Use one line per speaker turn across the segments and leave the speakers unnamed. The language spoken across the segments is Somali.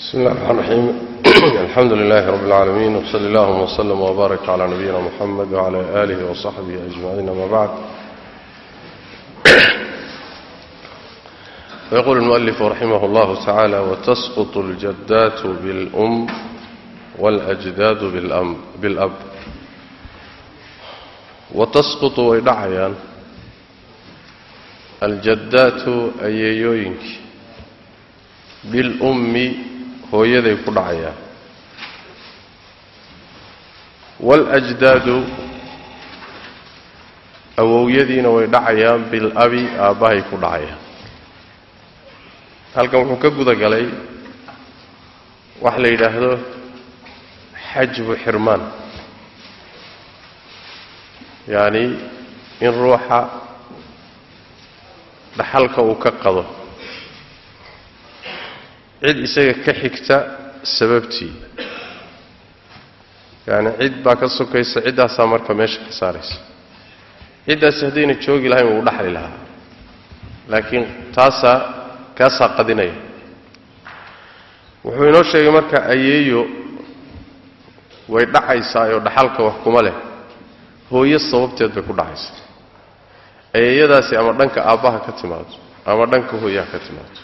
بسم الله الرحمن الرحيم الحمد لله رب العالمين وصلى اللهم وسلم وبارك على نبينا محمد وعلى آله وصحبه أجمعين ما بعد ويقول المؤلف رحمه الله تعالى وتسقط الجدات بالأم والأجداد بالأم بالأب وتسقط ويدعيان الجدات أييوينك بالأم hooyaday ku dhacayaan waاlأjdaadu awowyadiina way dhacayaan bilabi aabbahay ku dhacayaan halkan wuxuu ka guda galay waxa la yidhaahdo xajbu xirmaan. Yacni in ruuxa dhaxalka uu ka qado cid isaga ka xigta sababtii. Yacni cid baa ka sokaysa ciddaasaa marka meesha ka saaraysa. Ciddaasi haddayna joogi lahayn wuu dhaxli lahaa. Laakiin taasaa kaasaa qadinaya wuxuu inoo sheegay marka ayeeyo way dhacaysaa oo dhaxalka wax kuma leh. Hooyo sababteed bay ku dhacaysaa. Ayeeyadaasi ama dhanka aabbaha ka timaado ama dhanka hooyaha ka timaado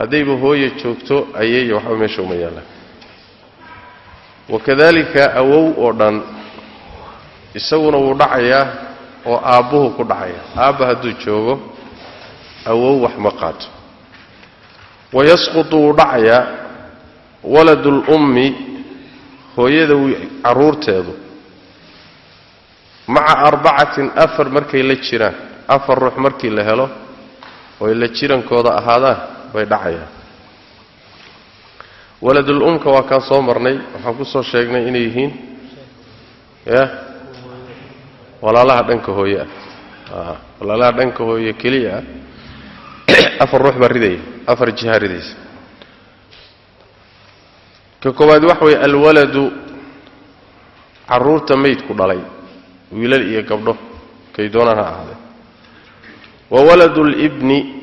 haddayba hooya joogto ayeeya waxba meesha uma yaallaan wakadalika awow oo dhan isaguna wuu dhacayaa oo aabbuhu ku dhacaya. Aabba hadduu joogo awow wax ma qaato. Wayasqutu wuu dhacayaa waladulummi hooyada carruurteedu maca arbacatin afar markay la jiraan afar ruux markii la helo oy la jirankooda ahaadaan bay dhacayaan. Waladul waa kaan soo marnay. Waxaan ku soo sheegnay inay yihiin ya walaalaha dhanka hooye ah. Walaalaha dhanka hooye keliya ah. Afar ruux baa ridaya afar jiha ridaysa ka koowaad waxa weeye alwaladu carruurta maydku dhalay wiilal iyo gabdho kay doonaan ha ahaadee wa waladu libni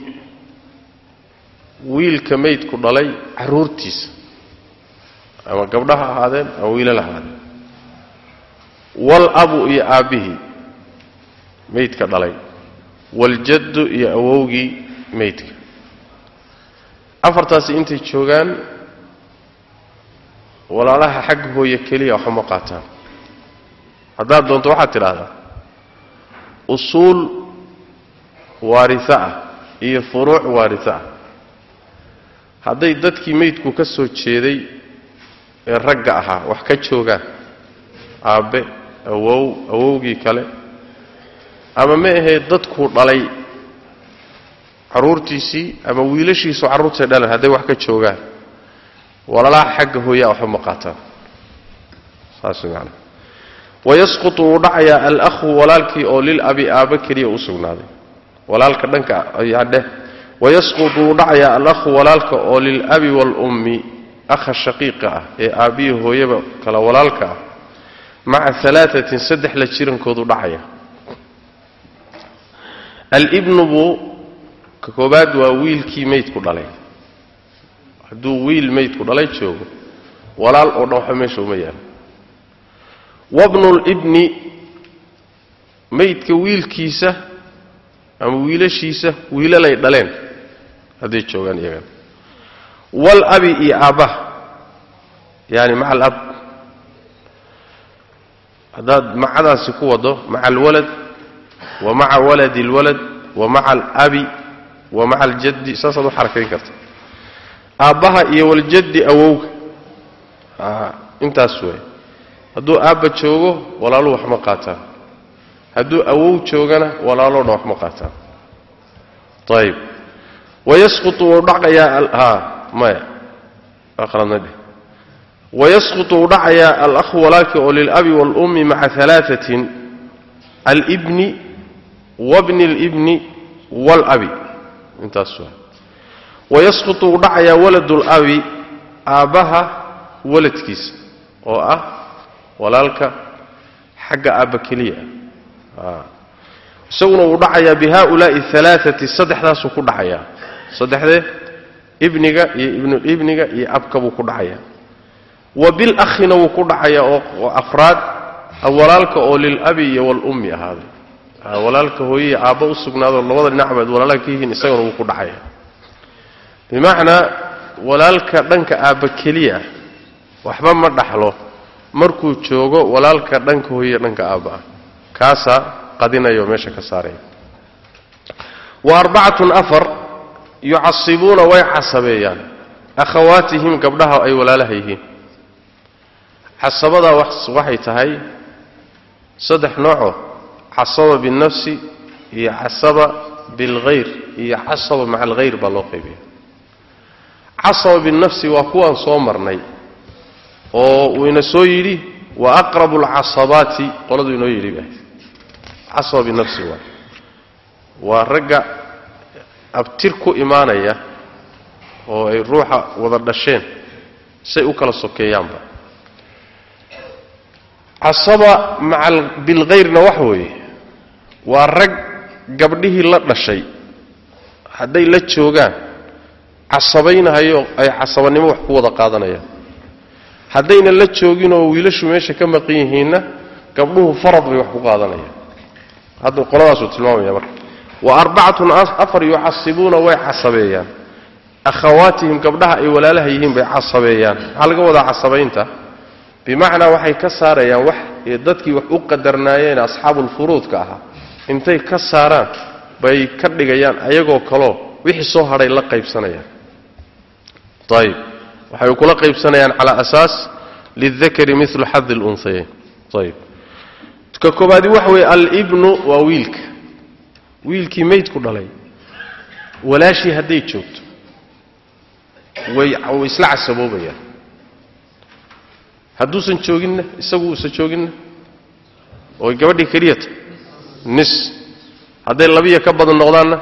wiilka maydku dhalay carruurtiisa ama gabdho ha ahaadeen ama wiilal ha ahaadeen walabu iyo aabbihii maydka dhalay. Waljaddu iyo awowgii maydka. Afartaasi intay joogaan walaalaha xagga hooye keliya waxba ma qaataan. Haddaad doonto waxaad tidhaahdaa usuul waarisa ah iyo furuuc waarisa ah hadday dadkii maydku ka soo jeeday ee ragga ahaa wax ka joogaan aabbe awow awowgii kale ama ma ahee dadkuu dhalay carruurtiisii ama wiilashiisu carruurtay dhalan hadday wax ka joogaan walaalaha xagga hooyaa waxba ma qaataan. Saas maana wayasqutu wuu dhacayaa alakhu walaalkii oo lil abi aabba keliya u sugnaaday. Walaalka dhanka yadheh wayasqutu wuu dhacayaa alakhu walaalka oo lilabi waalummi akha shaqiiqa ah ee aabbihii hooyaba kala walaalka ah maca alaaatin saddex la jirankoodu dhacaya alibnu buu ka koobaad waa wiilkii maydku dhalay hadduu wiil maydku dhalay joogo walaal oo dhan waxba meesha uma yaalo wabnulibni maydka wiilkiisa ama wiilashiisa wiilalay dhaleen hadday joogaan iyagana walabi iyo aabbaha yaani maca alab haddaad macadaasi ku wado maca alwalad wa maca waladi alwalad wa maca alabi wa maca aljaddi saasaad u xarakayn karta. Aabbaha iyo waljaddi awowga. Intaas wey hadduu aabba joogo walaaluhu wax ma qaataan. Hadduu awow joogana walaaloo dhan wax ma qaataan. Ayib wayasqutu wuu dhacayaa alakhu walaalkii oo lilabi waalummi maca alaaatin alibni wabni alibni waalabi intaas wayasqutu wuu dhacayaa waladulabi aabbaha waladkiisa oo ah walaalka xagga aabba keliya ah isaguna wuu dhacayaa bi haulaai alaaati saddexdaasuu ku dhacayaa saddexdee ibniga iyo ibnulibniga iyo abka buu ku dhacayaa wa bilakhina wuu ku dhacayaa oo afraad walaalka oo lilabi iyo walummi ahaaday walaalka hooye iyo aabba u sugnaadoo labada dhinacbaad walaalaha ka yihiin isagana wuu ku dhacayaa bimacnaa walaalka dhanka aabba keliya waxba ma dhaxlo markuu joogo walaalka dhanka hooye dhanka aabba ah. Kaasaa qadinaya oo meesha ka saaraya wa arbacatun afar yucasibuuna way casabeeyaan akhawaatihim gabdhaha ay walaalaha yihiin. Casabadaa waxay tahay saddex noocoo casaba binnafsi iyo casaba bilghayr iyo casaba maca alghayr baa loo qaybiya casaba binnafsi waa kuwaan soo marnay oo uu ina soo yidhi wa aqrabu alcasabaati qoladuu inoo yidhi ba casaba binafsi waa waa ragga abtir ku imaanaya oo ay ruuxa wada dhasheen say u kala sokeeyaanba. Casaba maca bilhayrna waxa weeye waa rag gabdhihii la dhashay hadday la joogaan casabaynahayo ay casabanimo wax ku wada qaadanayaan. Haddayna la jooginoo wiilashu meesha ka maqan yihiinna gabdhuhu farad bay wax ku qaadanayaan. Hadda qoladaasuu tilmaamaya marka wa arbacatun afar yucasibuuna way casabeeyaan akhawaatihim gabdhaha ay walaalaha yihiin bay casabeeyaan maxaa laga wadaa casabaynta bimacnaa waxay ka saarayaan wax dadkii wax u qadarnaayeen asxaabulfuruudka ahaa. Intay ka saaraan bay ka dhigayaan ayagoo kaloo wixii soo hadhay la qaybsanayaan. Ayib waxay kula qaybsanayaan calaa asaas lildakari milu xadi lunhayayn ayib ka koobaadi waxa weeye alibnu waa wiilka wiilkii maydku dhalay walaashii hadday joogto way isla casaboobayaan. Hadduusan jooginna isagu uusan jooginna oy gabadhii keliyata nis. Hadday labiya ka badan noqdaanna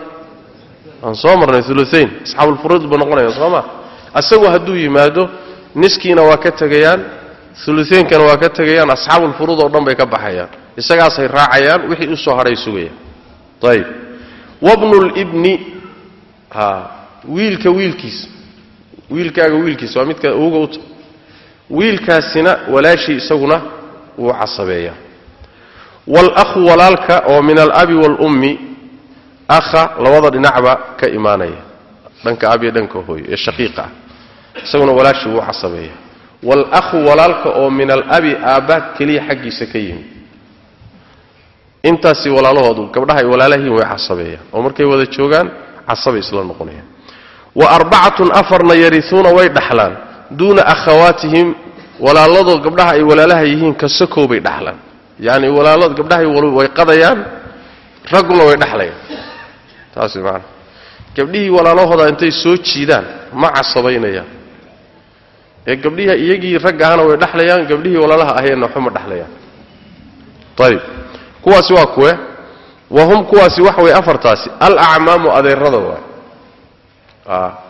aan soo marnay uluayn asxaabulfuruud buu noqonaya soo ma isagu hadduu yimaado niskiina waa ka tegayaan ulutaynkana waa ka tegayaan asxaabulfuruud oo dhan bay ka baxayaan. Isagaasay raacayaan wixii u soo hadhay sugayaan ayib wabnulibni wiilka wiilkiisa wiilkaaga wiilkiisa waa midka uga uta wiilkaasina walaashii isaguna wuu casabeeyaa waalakhu walaalka oo min alabi waalummi akha labada dhinacba ka imaanaya. Dhanka abiyo dhanka hooyo ee shaqiiqa. Ah isaguna walaashii wuu casabeeya. Waalakhu walaalka oo min alabi aabba keliya xaggiisa ka yimi intaasi walaalahoodu gabdhaha ay walaalahiin way casabeeyaan oo markay wada joogaan casabay isla noqonayaan. Wa arbacatun afarna yariuuna way dhaxlaan duuna akhawaatihim walaaladoo gabdhaha ay walaalaha yihiin ka sakow bay dhaxlaan. Yacni walaalad gabdhahay way qadayaan ragguna way dhaxlayaan. Taasi maana gabdhihii walaalahooda intay soo jiidaan ma casabaynayaan. Ee gabdhihii iyagii raggahana way dhaxlayaan gabdhihii walaalaha aheenna waxba dhaxlayaan. Ayib kuwaasi waa kuwe wa hum kuwaasi waxa weye afartaasi. Alacmaamu adeerada waay.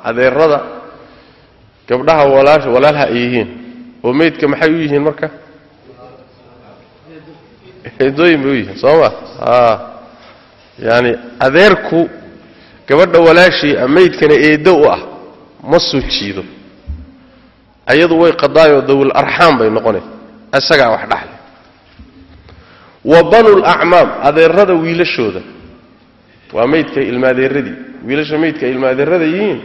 Adeerada gabdhaha walaalha ay yihiin. Oo meydka maxay u yihiin marka? Eedooyin bay u yihiin soo ma? Yaani adeerku gabadha walaashii meydkana eeddo u ah ma soo jiido. Ayadu way qadaayoo dawil arxaam bay noqonay isagaa wax dhaxlay wa banu lacmaam adeerada wiilashooda. Waa maydka ilmaadeeradii wiilasha maydka ilmaadeerada yihiin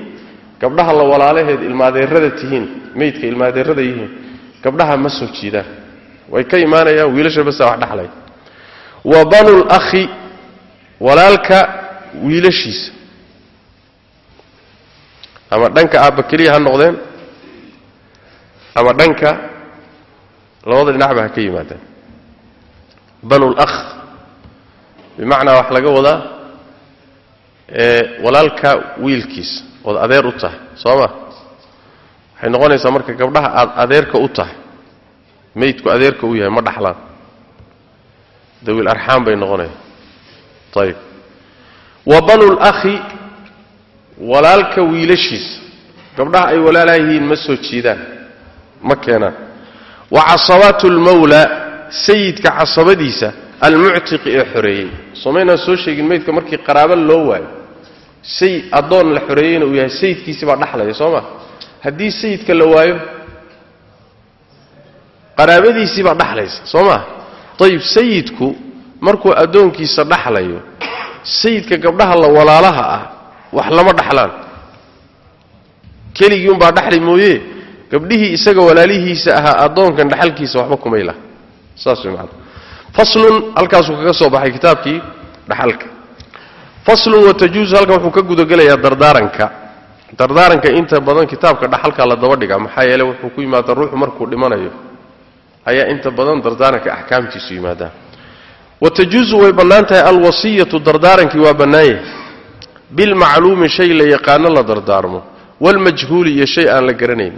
gabdhaha la walaalaheed ilmaadeerada tihiin maydka ilmaadeerada yihiin gabdhaha ma soo jiidaan. Way ka imaanayaan wiilasha basa wax dhaxlay. Wa banu lakhi walaalka wiilashiisa. Ama dhanka aabba keliya ha noqdeen ama dhanka labada dhinacba ha ka yimaadaan banu lakh bimacnaa wax laga wadaa walaalka wiilkiisa ood adeer u tahay soo ma waxay noqonaysaa marka gabdhaha aad adeerka u tahay maydku adeerka u yahay ma dhaxlaan. Dawil arxaam bay noqonaya ayib wa banu lakhi walaalka wiilashiisa gabdhaha ay walaalaha yihiin ma soo jiidaan ma keenaan. Wa casabaatu lmawla sayidka casabadiisa almuctiqi ee xoreeyey. Somaynaan soo sheegin maydka markii qaraabo loo waayo. Say addoon la xoreeyeyna uu yahay sayidkiisii baa dhaxlaya soo ma? Haddii sayidka la waayo qaraabadiisii baa dhaxlaysa soo ma? Ayib sayidku markuu addoonkiisa dhaxlayo sayidka gabdhaha la walaalaha ah wax lama dhaxlaan. Keligii unbaa dhaxli mooye. Gabdhihii isaga walaalihiisa ahaa addoonkan dhaxalkiisa waxba kumay laha saas way macana faslun halkaasuu kaga soo baxay kitaabkii dhaxalka. Faslun watajuusu halkan wuxuu ka gudagelayaa dardaaranka. Dardaaranka inta badan kitaabka dhaxalka la daba dhigaa maxaa yeele wuxuu ku yimaadaa ruuxu markuu dhimanayo ayaa inta badan dardaaranka axkaamtiisu yimaadaan. Watajuusu way bannaan tahay alwasiyatu dardaarankii waa bannaan yahay bilmacluumi shay la yaqaano la dardaarmo. Walmajhuuli iyo shay aan la garanayn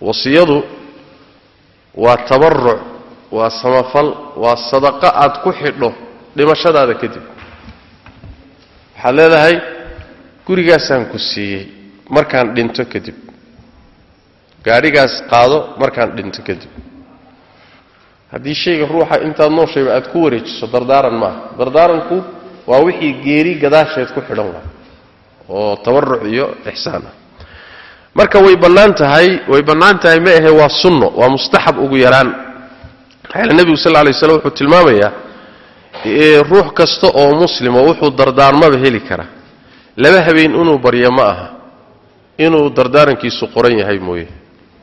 wasiyadu waa tabaruc waa samafal waa sadaqo aad ku xidho dhimashadaada kadib. Waxaad leedahay gurigaasaan ku siiyey markaan dhinto kadib. Gaadhigaas qaado markaan dhinto kadib. Haddii shayga ruuxa intaad nooshayba aad ku wareejiso dardaaran maaha dardaaranku waa wixii geeri gadaasheed ku xidhan waa oo tabaruc iyo ixsaan ah marka way bannaan tahay way bannaan tahay ma ahe waa sunno waa mustaxab ugu yaraan. Maxaa nebigu sal alay slam wuxuu tilmaamayaa ruux kasta oo muslimo wuxuu dardaarmaba heli kara. Laba habeen inuu baryo ma aha. Inuu dardaarankiisu qoran yahay mooye.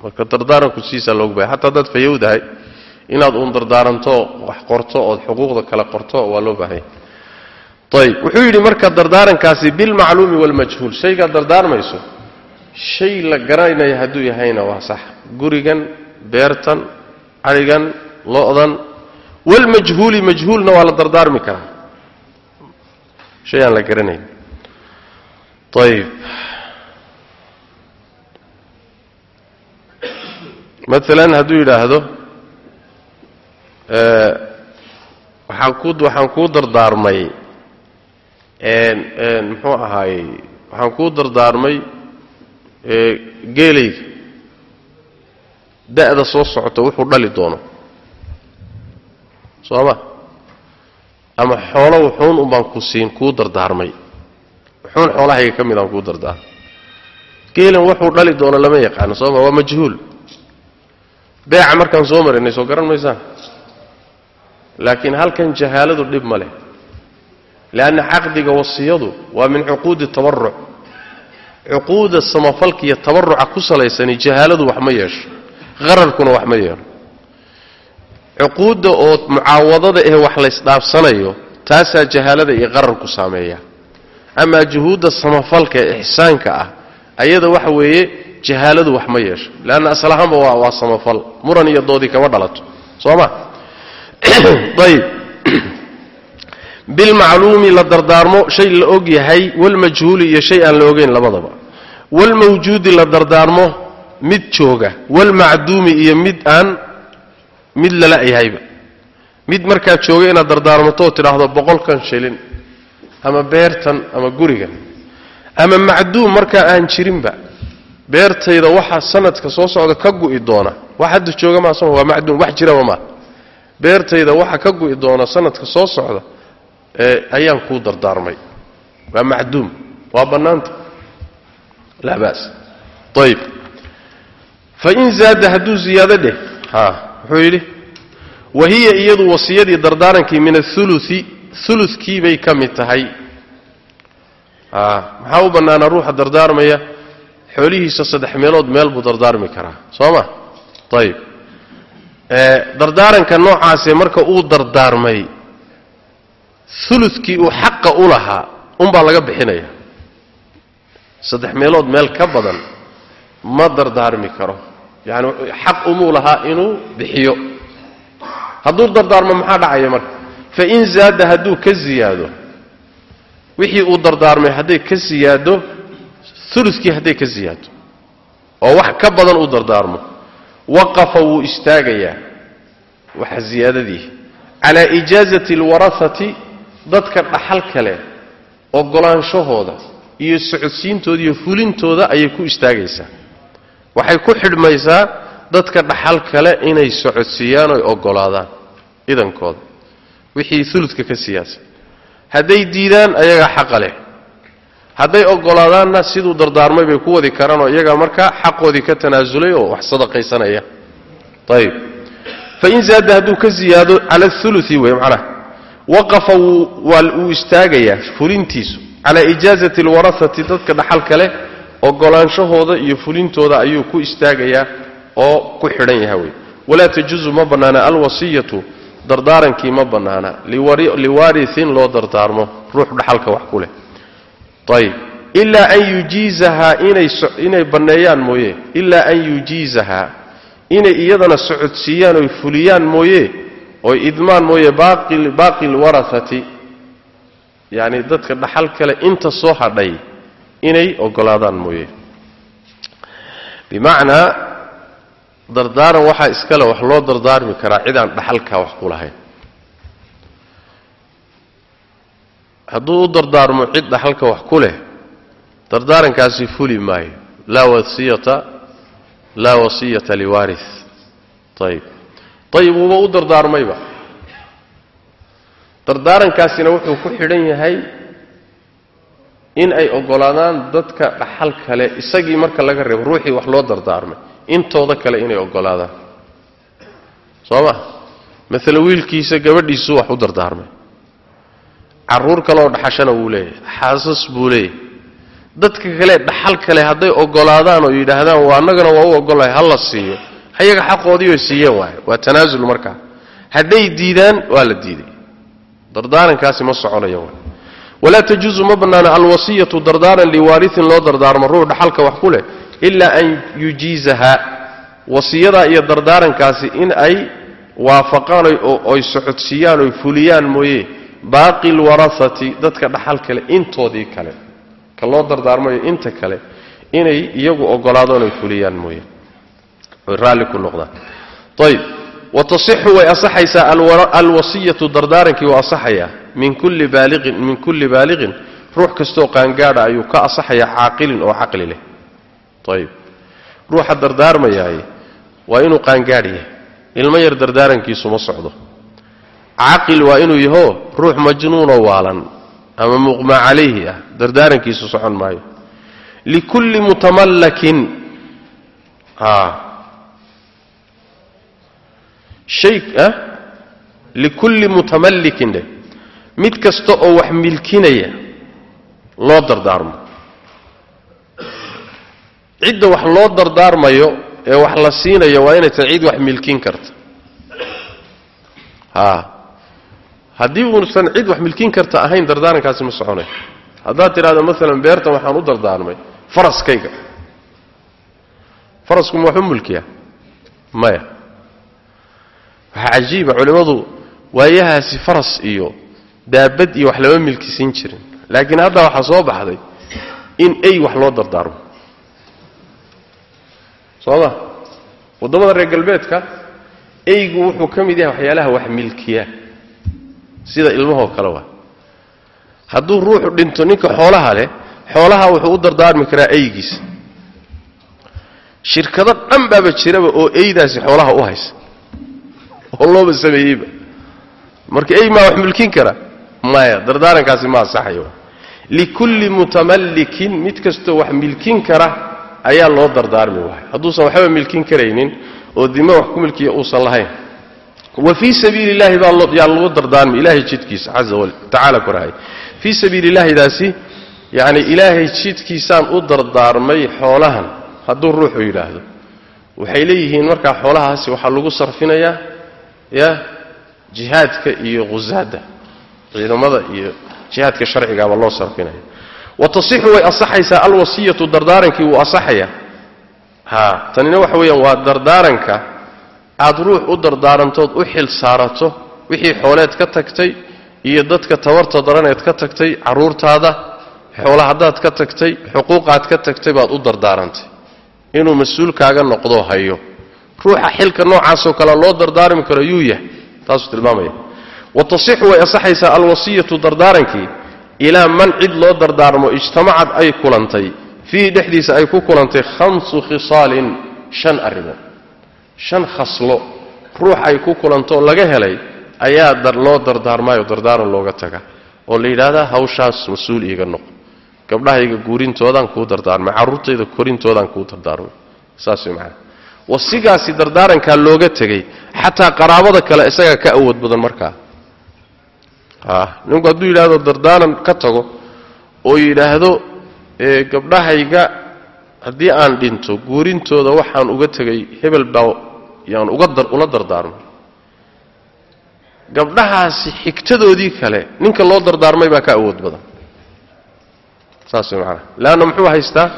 Marka dardaaranku siisaa loogu bahay. Hataa haddaad fayowdahay inaad uun dardaaranto wax qorto ood xuquuqda kale qorto waa loo baahanya ayb wuxuu yidhi marka dardaarankaasi bilmacluumi waalmajhuul shaygaad dardaarmayso shay la garanaya hadduu yahayna waa sax. Gurigan beertan cadhigan lo-dan walmajhuuli majhuulna waa la dardaarmi karaa. Shay aan la garanayn. Ayb maalan hadduu yidhaahdo waxaan ku waxaan kuu dardaarmay muxuu ahaayey waxaan kuu dardaarmay geelayga da'da soo socota wuxuu dhali doono. Soo ma? Ama xoolo wuxuun un baan ku siin kuu dardaarmay. Wuxuun xoolahayga ka mid aan kuu dardaarmay geelan wuxuu dhali doono lama yaqaano soo ma? Waa majhuul. Beeca markaan soo marinay soo garan maysaan laakiin halkan jahaaladu dhib ma leh. Leanna caqdiga wasiyadu waa min cuquudi tabaruc cuquuda samafalka iyo tabaruca ku salaysani jahaaladu wax ma yeesho. Qararkuna wax ma yeelo cuquudda oo mucaawadada eh wax laysdhaafsanayo taasaa jahaalada iyo qararku saameeya. Amaa juhuudda samafalka ee ixsaanka ah ayada waxa weeye jahaaladu wax ma yeesho. Leanna asal ahaanba waa waa samafal. Muran iyo doodii kama dhalato. Soo ma? Ayb bilmacluumi la dardaarmo shay la og yahay walmajhuuli iyo shay aan la ogeyn labadaba walmawjuudi la dardaarmo mid jooga walmacduumi iyo mid aan mid lala yahayba mid markaad jooga inaad dardaarmatoo tidhaahdo boqolkan shilin ama beertan ama gurigan ama macduum markaa aan jirinba beertayda waxaa sanadka soo socda ka gu'i doona wax hadda jooga maa soma waa macduum wax jiraba maa beertayda waxa ka gu'i doona sanadka soo socda ee ayaan kuu dardaarmay waa macduum waa bannaanta laa ba's. Ayib fain zaada hadduu ziyaado dheh ha wuxuu yidhi wa hiya iyadu wasiyadii dardaarankii min aulusi ulukii bay ka mid tahay. Maxaa u bannaanaa ruuxa dardaarmaya? Xoolihiisa saddex meelood meel buu dardaarmi karaa soo ma? Ayib dardaaranka noocaasee marka uu dardaarmay ulukii uu xaqa u lahaa unbaa laga bixinaya saddex meelood meel ka badan ma dardaarmi karo. Yani xaq umuu lahaa inuu bixiyo. Hadduu dardaarmo maxaa dhacaya marka? Fain zaada hadduu ka ziyaado wixii uu dardaarmay hadday ka siyaado ulukii hadday ka siyaado oo wax ka badan uu dardaarmo waqafa wuu istaagayaa. Waxa ziyaadadii. Calaa ijaazati alwarahati dadka dhaxal kale ogolaanshahooda iyo socodsiintooda iyo fulintooda ayay ku istaagaysaa. Waxay ku xidhmaysaa dadka dhaxal kale inay socodsiiyaan oy ogolaadaan idankooda. Wixii uludka ka siyaasa hadday diidaan ayagaa xaqa leh. Hadday ogolaadaanna siduu dardaarmay bay ku wadi karaan oo iyagaa markaa xaqoodii ka tanaasulay oo wax sadaqaysanaya. Ayib fain zaada hadduu ka ziyaado cala aului wey macnaha. Waqafa wuu istaagayaa fulintiisu calaa ijaazati alwarahati dadka dhaxalka leh ogolaanshahooda iyo fulintooda ayuu ku istaagayaa oo ku xidhan yaha wey. Walaa tajuusu ma bannaana alwasiyatu dardaarankii ma bannaana. Liwaariin loo dardaarmo ruux dhaxalka wax ku leh. Ayib ilaa an yujiizahaa inay banneeyaan mooye. Ilaa an yujiizahaa. Inay iyadana socodsiiyaan oy fuliyaan mooye oy idmaan mooye baaqi lwarahati yacni dadka dhaxal kale inta soo hadhay inay ogolaadaan mooye. Bimacnaa dardaaran waxaa iskale wax loo dardaarmi karaa cidaan dhaxalkaa wax ku lahayn. Hadduu u dardaarmo cid dhaxalka wax ku leh dardaarankaasi fuli maayo. Laa wasiyata laa wasiyata liwaari ayib ayib wuuba u dardaarmayba dardaarankaasina wuxuu ku xidhan yahay in ay ogolaadaan dadka dhaxal kale isagii marka laga reebo ruuxii wax loo dardaarmay intooda kale inay ogolaadaan. Soo ma? Maala wiilkiisa gabadhiisuu wax u dardaarmay. Caruur kaleoo dhaxashana wuu leeyahay xaasas buu leeyahay. Dadka kale dhaxal kale hadday ogolaadaan oo yidhaahdaan waa annagana waa u ogolahay ha la siiyo. Ayaga xaqoodii way siiyeen waaye waa tanaasul markaa. Hadday diidaan waa la diiday dardaarankaasi ma soconayo. Waay walaa tajuusu ma bannaana alwasiyatu dardaaran liwaariin loo dardaarmo ruux dhaxalka wax ku leh ilaa an yujiizahaa wasiyadaa iyo dardaarankaasi in ay waafaqaan oy socodsiiyaan oy fuliyaan mooye baaqi lwarahati dadka dhaxal kale intoodii kale. Ka loo dardaarmayo inta kale inay iyagu ogolaadaan oy fuliyaan mooye. Oy raalli ku noqdaan. Ayb watasixu way asaxaysaa alwasiyatu dardaarankii waa asaxayaa min kulli baaliqin min kulli baaliqin ruux kastoo qaangaadha ayuu ka asaxayaa caaqilin oo caqli leh. Ayib ruuxa dardaarmayaay waa inuu qaangaadh yahay. Ilmo yar dardaarankiisu ma socdo. Caqil waa inuu yaho ruux majnuunoo waalan ama muqma calayhi ah dardaarankiisu socon maayo. Likulli mutamallakin likulli mutamallikin dheh mid kasta oo wax milkinaya loo dardaarmo. Cidda wax loo dardaarmayo ee wax la siinayo waa inay tahay cid wax milkin karta. A haddii uusan cid wax milkin karta ahayn dardaarankaasi ma soconayo haddaad tidhahdo maalan beertan waxaan u dardaarmay faraskayga farasku ma mulkiya. Maya waxaa cajiiba culimmadu waayahaasi faras iyo daabad iyo wax lama milkisiin jirin. Laakiin hadda waxaa soo baxday in ey wax loo dardaarmo. Soo ma? Waddamada reer galbeedka eygu wuxuu ka mid yahay waxyaalaha wax milkiya. Sida ilmahoo kale waa. Hadduu ruuxu dhinto ninka xoolaha leh xoolaha wuxuu u dardaarmi karaa eygiisa shirkado dhan baaba jiraba oo eydaasi xoolaha u haysa oo looba sameeyeyba. Marka ey wax milkin kara maya dardaarankaasi ma asaxayo likulli mutamallikin mid kastoo wax milkin kara ayaa loo dardaarmi waaya hadduusan waxba milkin karaynin oo dima wax ku milkiya uusan lahayn. Wa fii sabiili illahi baa yaa lagu dardaarmi ilaahay jidkiisa caza watacaala korahay. Fii sabiili illahidaasi yacni ilaahay jidkiisaan u dardaarmay xoolahan hadduu ruuxu yidhaahdo. Waxay leeyihiin markaa xoolahaasi waxaa lagu sarfinayaa ya jihaadka iyo khusaada ciidamada iyo jihaadka sharcigaaba loo sarfinaya. Wa tasixu way asaxaysaa alwasiyatu dardaarankii wuu asaxayaa. Ha tanina waxa weeyaan waa dardaaranka aad ruux u dardaarantood u xil saarato wixii xooleed ka tagtay iyo dadka tabarta daraneed ka tagtay carruurtaada xoola haddaad ka tagtay xuquuqaad ka tagtay baad u dardaarantay. Inuu mas'uulkaaga noqdo hayo ruuxa xilka noocaasoo kale loo dardaarmi karo yuu yahay. Taasuu tilmaamaya. Wa tasixu way asaxaysaa alwasiyatu dardaarankii ilaa man cid loo dardaarmo ijtamacad ay kulantay. Fiihi dhexdiisa ay ku kulantay khamsu khisaalin shan arrimood shan khaslo ruux ay ku kulantoo laga helay ayaa loo dardaarmaayo dardaaran looga taga. Oo la yidhaahdaa hawshaas mas'uul iiga noqo. Gabdhahayga guurintoodaan kuu dardaarmay carruurtayda korintoodaan kuu dardaarmay. Saas way wasigaasi dardaarankaa looga tegey xataa qaraabada kale isagaa ka awood badan markaa. A ninku hadduu yidhaahdo dardaaran ka tago oo yidhaahdo gabdhahayga haddii aan dhinto guurintooda waxaan uga tegay hebel baa yaan ula dardaarmay gabdhahaasi xigtadoodii kale ninka loo dardaarmay baa ka awood badan. Saas macanaha leanna muxuu haystaa?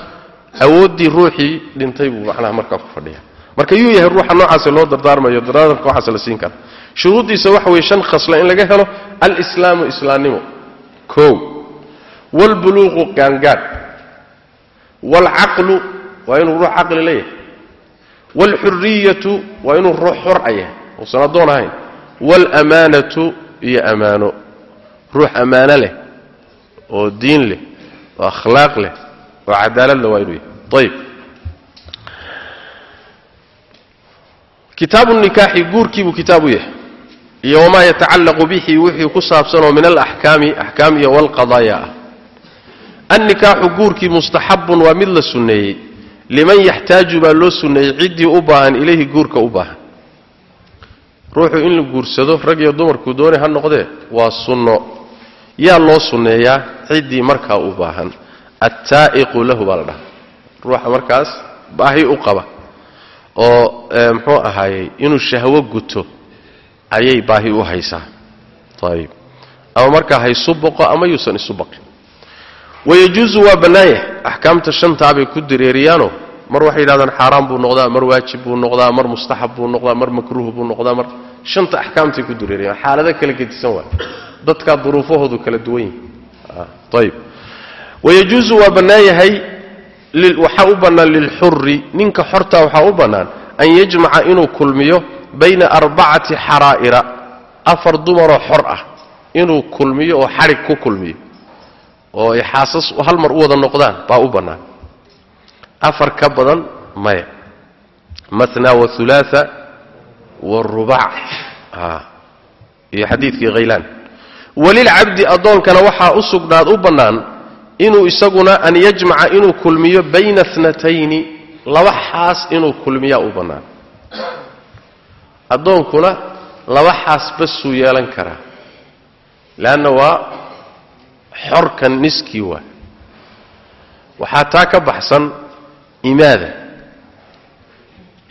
Awooddii ruuxii dhintay buu macnaha markaa ku fadhiya marka yuu yahay ruuxa noocaase loo dardaarmayo dardaaranka waxaase la siin kara shuruuddiisa waxa weeye shan khasla in laga helo alislaamu islaamnimo. Kow waalbuluuqu gaangaadh waalcaqlu waa inuu ruux caqli la yahay. Waalxuriyatu waa inuu ruux xor-a yahay. Uusan addoon ahayn. Waalamaanatu iyo ammaano ruux ammaano leh oo diin leh oo akhlaaq leh oo cadaalad leh waa inuu yahay. Ayib kitaabu nikaaxi guurkiibuu kitaab u yahay. Iyo wamaa yatacallaqu bihi wixii ku saabsanoo min alaxkaami axkaam iyo walqadaaya ah. Annikaaxu guurkii mustaxabun waa mid la sunneeyey. Liman yaxtaaju baa loo sunneeyey ciddii u baahan ilayhi guurka u baahan. Ruuxu in la guursado rag iyo dumarkuu doonay ha noqdee waa sunno. Yaa loo sunneeyaa ciddii markaa u baahan. Attaa'iqu lahu baa la dhaha ruuxa markaas baahi u qaba oo muxuu ahaayey inuu shahwo guto ayay baahi u haysaa. Ayib ama markaa ha isu boqo ama yuusan isu baqin. Wayajuusu waa bannaanyah axkaamta shantaabay ku dareeriyaano mar waxay yidhahdaan xaaraan buu noqdaa mar waajib buu noqdaa mar mustaxab buu noqdaa mar makruuh buu noqdaa mar shanta axkaamtay ku dareeriyaan xaalado kala gedisan waay. Dadkaa duruufahoodu kala duwan yihiin ayib wayajuusu waa bannaan yahay waxaa u bannaan lilxuri ninka xortaa waxaa u bannaan an yajmaca inuu kulmiyo bayna arbacati xaraa'ira afar dumaroo xor ah inuu kulmiyo oo xadhig ku kulmiyo oo ay xaasas hal mar u wada noqdaan baa u bannaan afar ka badan maya. Matna waulaaa warubac iyo xadiidkii khaylaan walilcabdi addoonkana waxaa u sugnaad u bannaan inuu isaguna an yajmaca inuu kulmiyo bayna natayni laba xaas inuu kulmiyaa u bannaan. Addoonkuna laba xaas basuu yeelan karaa leanna waa xorkan niskii waa. Waxaa taa ka baxsan imaada.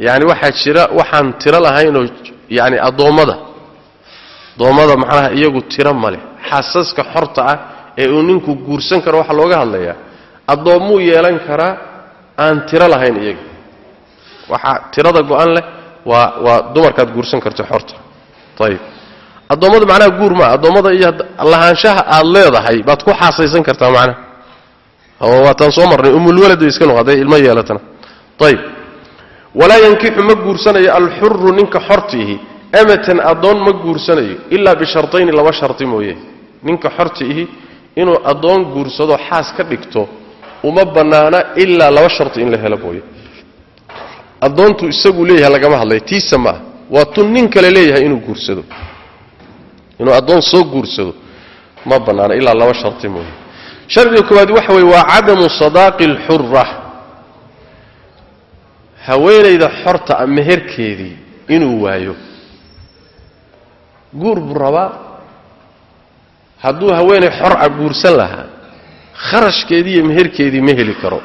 Yacni waxaa jira waxaan tiro lahaynoo yacni addoommada. Addoommada macnaha iyagu tiro ma leh. Xaasaska xorta ah ee uu ninku guursan karo waxaa looga hadlayaa addoommuu yeelan karaa aan tiro lahayn iyaga. Waxaa tirada go-an leh waa waa dumarkaad guursan karto xorta. Ayib addoommadu macnaha guur maa addoommada iyo lahaanshaha aad leedahay baad ku xaasaysan kartaa macnaha. Oo waataan soo marnay. Umulwalad bay iska noq hadday ilmo yeelatana. Ayib walaa yankixu ma guursanayo alxuru ninka xortiihi amatan addoon ma guursanayo. Ilaa bishartayni laba sharti mooye. Ninka xortiihi inuu addoon guursado xaas ka dhigto uma bannaana ilaa laba sharti in la helo mooye addoontu isaguu leeyahay lagama hadlayo tiisa maaha waa tun nin kale leeyahay inuu guursado. Inuu addoon soo guursado ma bannaana ilaa laba sharti mooye. Shardiga koowaad waxa weye waa cadamu sadaaqi alxura haweenayda xorta a meherkeedii inuu waayo. Guur buu rabaa hadduu haweenay xor a guursan lahaa kharashkeedii iyo meherkeedii ma heli karo.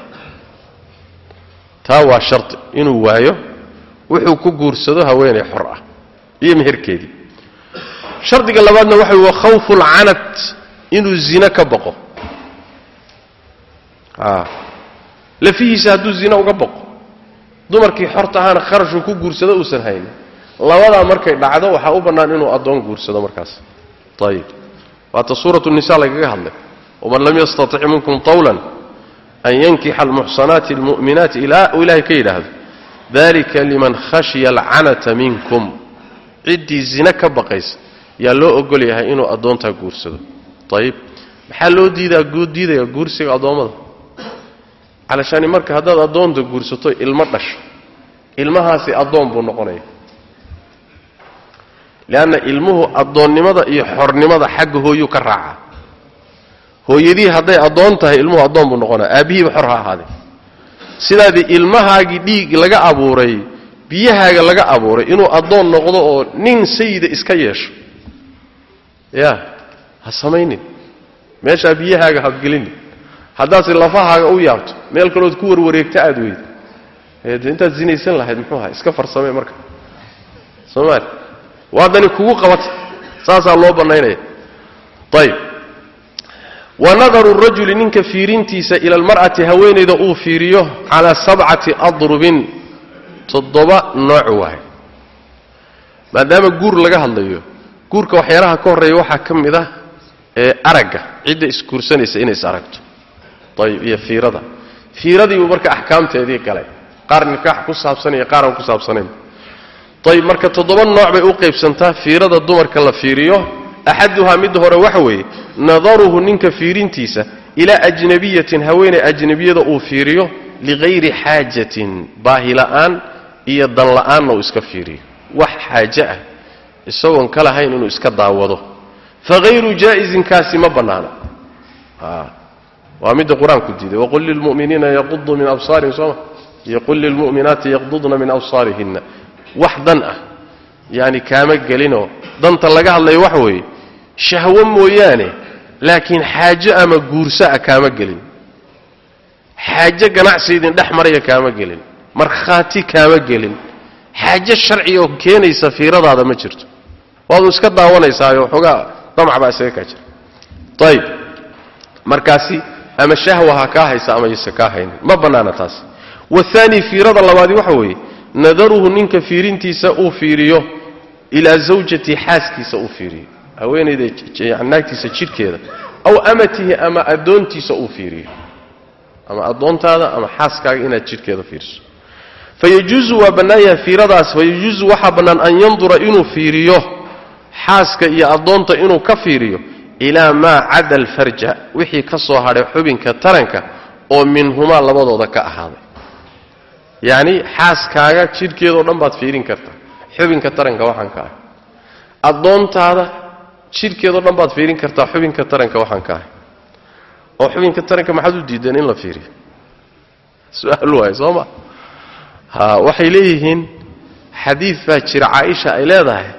Taa waa shardi inuu waayo wuxuu ku guursado haweenay xor ah iyo meherkeedii. Shardiga labaadna waxa wa khawfu lcanat inuu zino ka baqo lafihiisa hadduu zino uga baqo dumarkii xorta ahaana kharashuu ku guursado uusan haynin labadaa markay dhacdo waxaa u bannaan inuu addoon guursado markaas. Ayib waata suuratu nisa lagaga hadlay. Waman lam yastatic minkum tawlan an yankixa almuxsanaati almu'minaati ilaa uu ilaahay ka yidhaahdo dalika liman khashiya alcanata minkum. Ciddii zine ka baqaysa yaa loo ogol yahay inuu addoontaa guursado. Ayib maxaa loo diidaa diidaya guursiga addoommada? Calashaani marka haddaad addoonta guursato ilmo dhasho. Ilmahaasi addoon buu noqonaya leanna ilmuhu addoonnimada iyo xornimada xagga hooyuu ka raacaa hooyadii hadday addoon tahay ilmuhu addoon buu noqonaya aabbihiiba xor ha ahaadee sidaadii ilmahaagii dhiig laga abuuray biyahaaga laga abuuray inuu addoon noqdo oo nin sayida iska yeesho ya ha samaynin meeshaa biyahaaga habgelinin haddaadse lafahaaga u yaabto meel kalood ku warwareegta aad weyda de intaad zinaysan lahayd muxuu aha iska farsamee marka soomaali waadani kugu qabata saasaa loo bannaynaya. Ayib wa nadaru rajuli ninka fiirintiisa ila almar'ati haweenayda uu fiiriyo calaa sabcati adrubin. Toddoba nooc waay. Maadaama guur laga hadlayo guurka waxyaalaha ka horreeya waxaa ka mid ah ee aragga. Cidda isguursanaysa inay is aragto. Ayib iyo fiirada. Fiiradiibuu marka axkaamteedii galay. Qaar nikaax ku saabsan iyo qaar aan ku saabsanayn ayib marka toddoba nooc bay u qaybsantaa fiirada dumarka la fiiriyo. Axaduhaa midda hore waxa weeye nadaruhu ninka fiirintiisa ilaa ajnabiyatin haweeney ajnabiyada uu fiiriyo ligayri xaajatin baahi la'aan iyo dan la'aanna uu iska fiiriyo. Wax xaaje ah isagoon ka lahayn inuu iska daawado. Fahayru jaa'izinkaasi ma bannaana waa midda qur'aanku diiday. Waqul lilmu'miniina yaquduu min absaarihim sooma iyo qul lilmu'minaati yaqdudna min absaarihinna wax dan ah. Yaani kaama gelinoo danta laga hadlayo waxa weeye shahwo mooyaane laakiin xaajo ama guurso ah kaama gelin. Xaajo ganacsi idin dhex maraya kaama gelin. Markhaati kaama gelin. Xaajo sharci oo keenaysa fiiradaada ma jirto. Waadu iska daawanaysaayoo xoogaa damac baa isaga kaa jira. Ayib markaasi ama shahwa ha kaa haysa ama yse kaa haynin. Ma bannaana taasi. Wahaani fiirada labaadi waxa weeye nadaruhu ninka fiirintiisa uu fiiriyo ilaa zawjati xaaskiisa uu fiiriyo. Haweenayda naagtiisa jidhkeeda aw amatihi ama addoontiisa uu fiiriyo. Ama addoontaada ama xaaskaaga inaad jidhkeeda fiiriso. Fayajuusu waa bannaan yahay fiiradaas fayajuusu waxaa bannaan an yandura inuu fiiriyo xaaska iyo addoonta inuu ka fiiriyo ilaa maa cada alfarja wixii ka soo hadhay xubinka taranka oo minhumaa labadooda ka ahaaday yacni xaaskaaga jidhkeedao dhan baad fiirin kartaa. Xubinka taranka waxaan ka ahay. Addoontaada jidhkeedao dhan baad fiirin kartaa xubinka taranka waxaan ka ahay. Oo xubinka taranka maxaad u diideen in la fiiriyo? Su'aal waaye soo ma? Ha waxay leeyihiin xadiid baa jira caaisha ay leedahay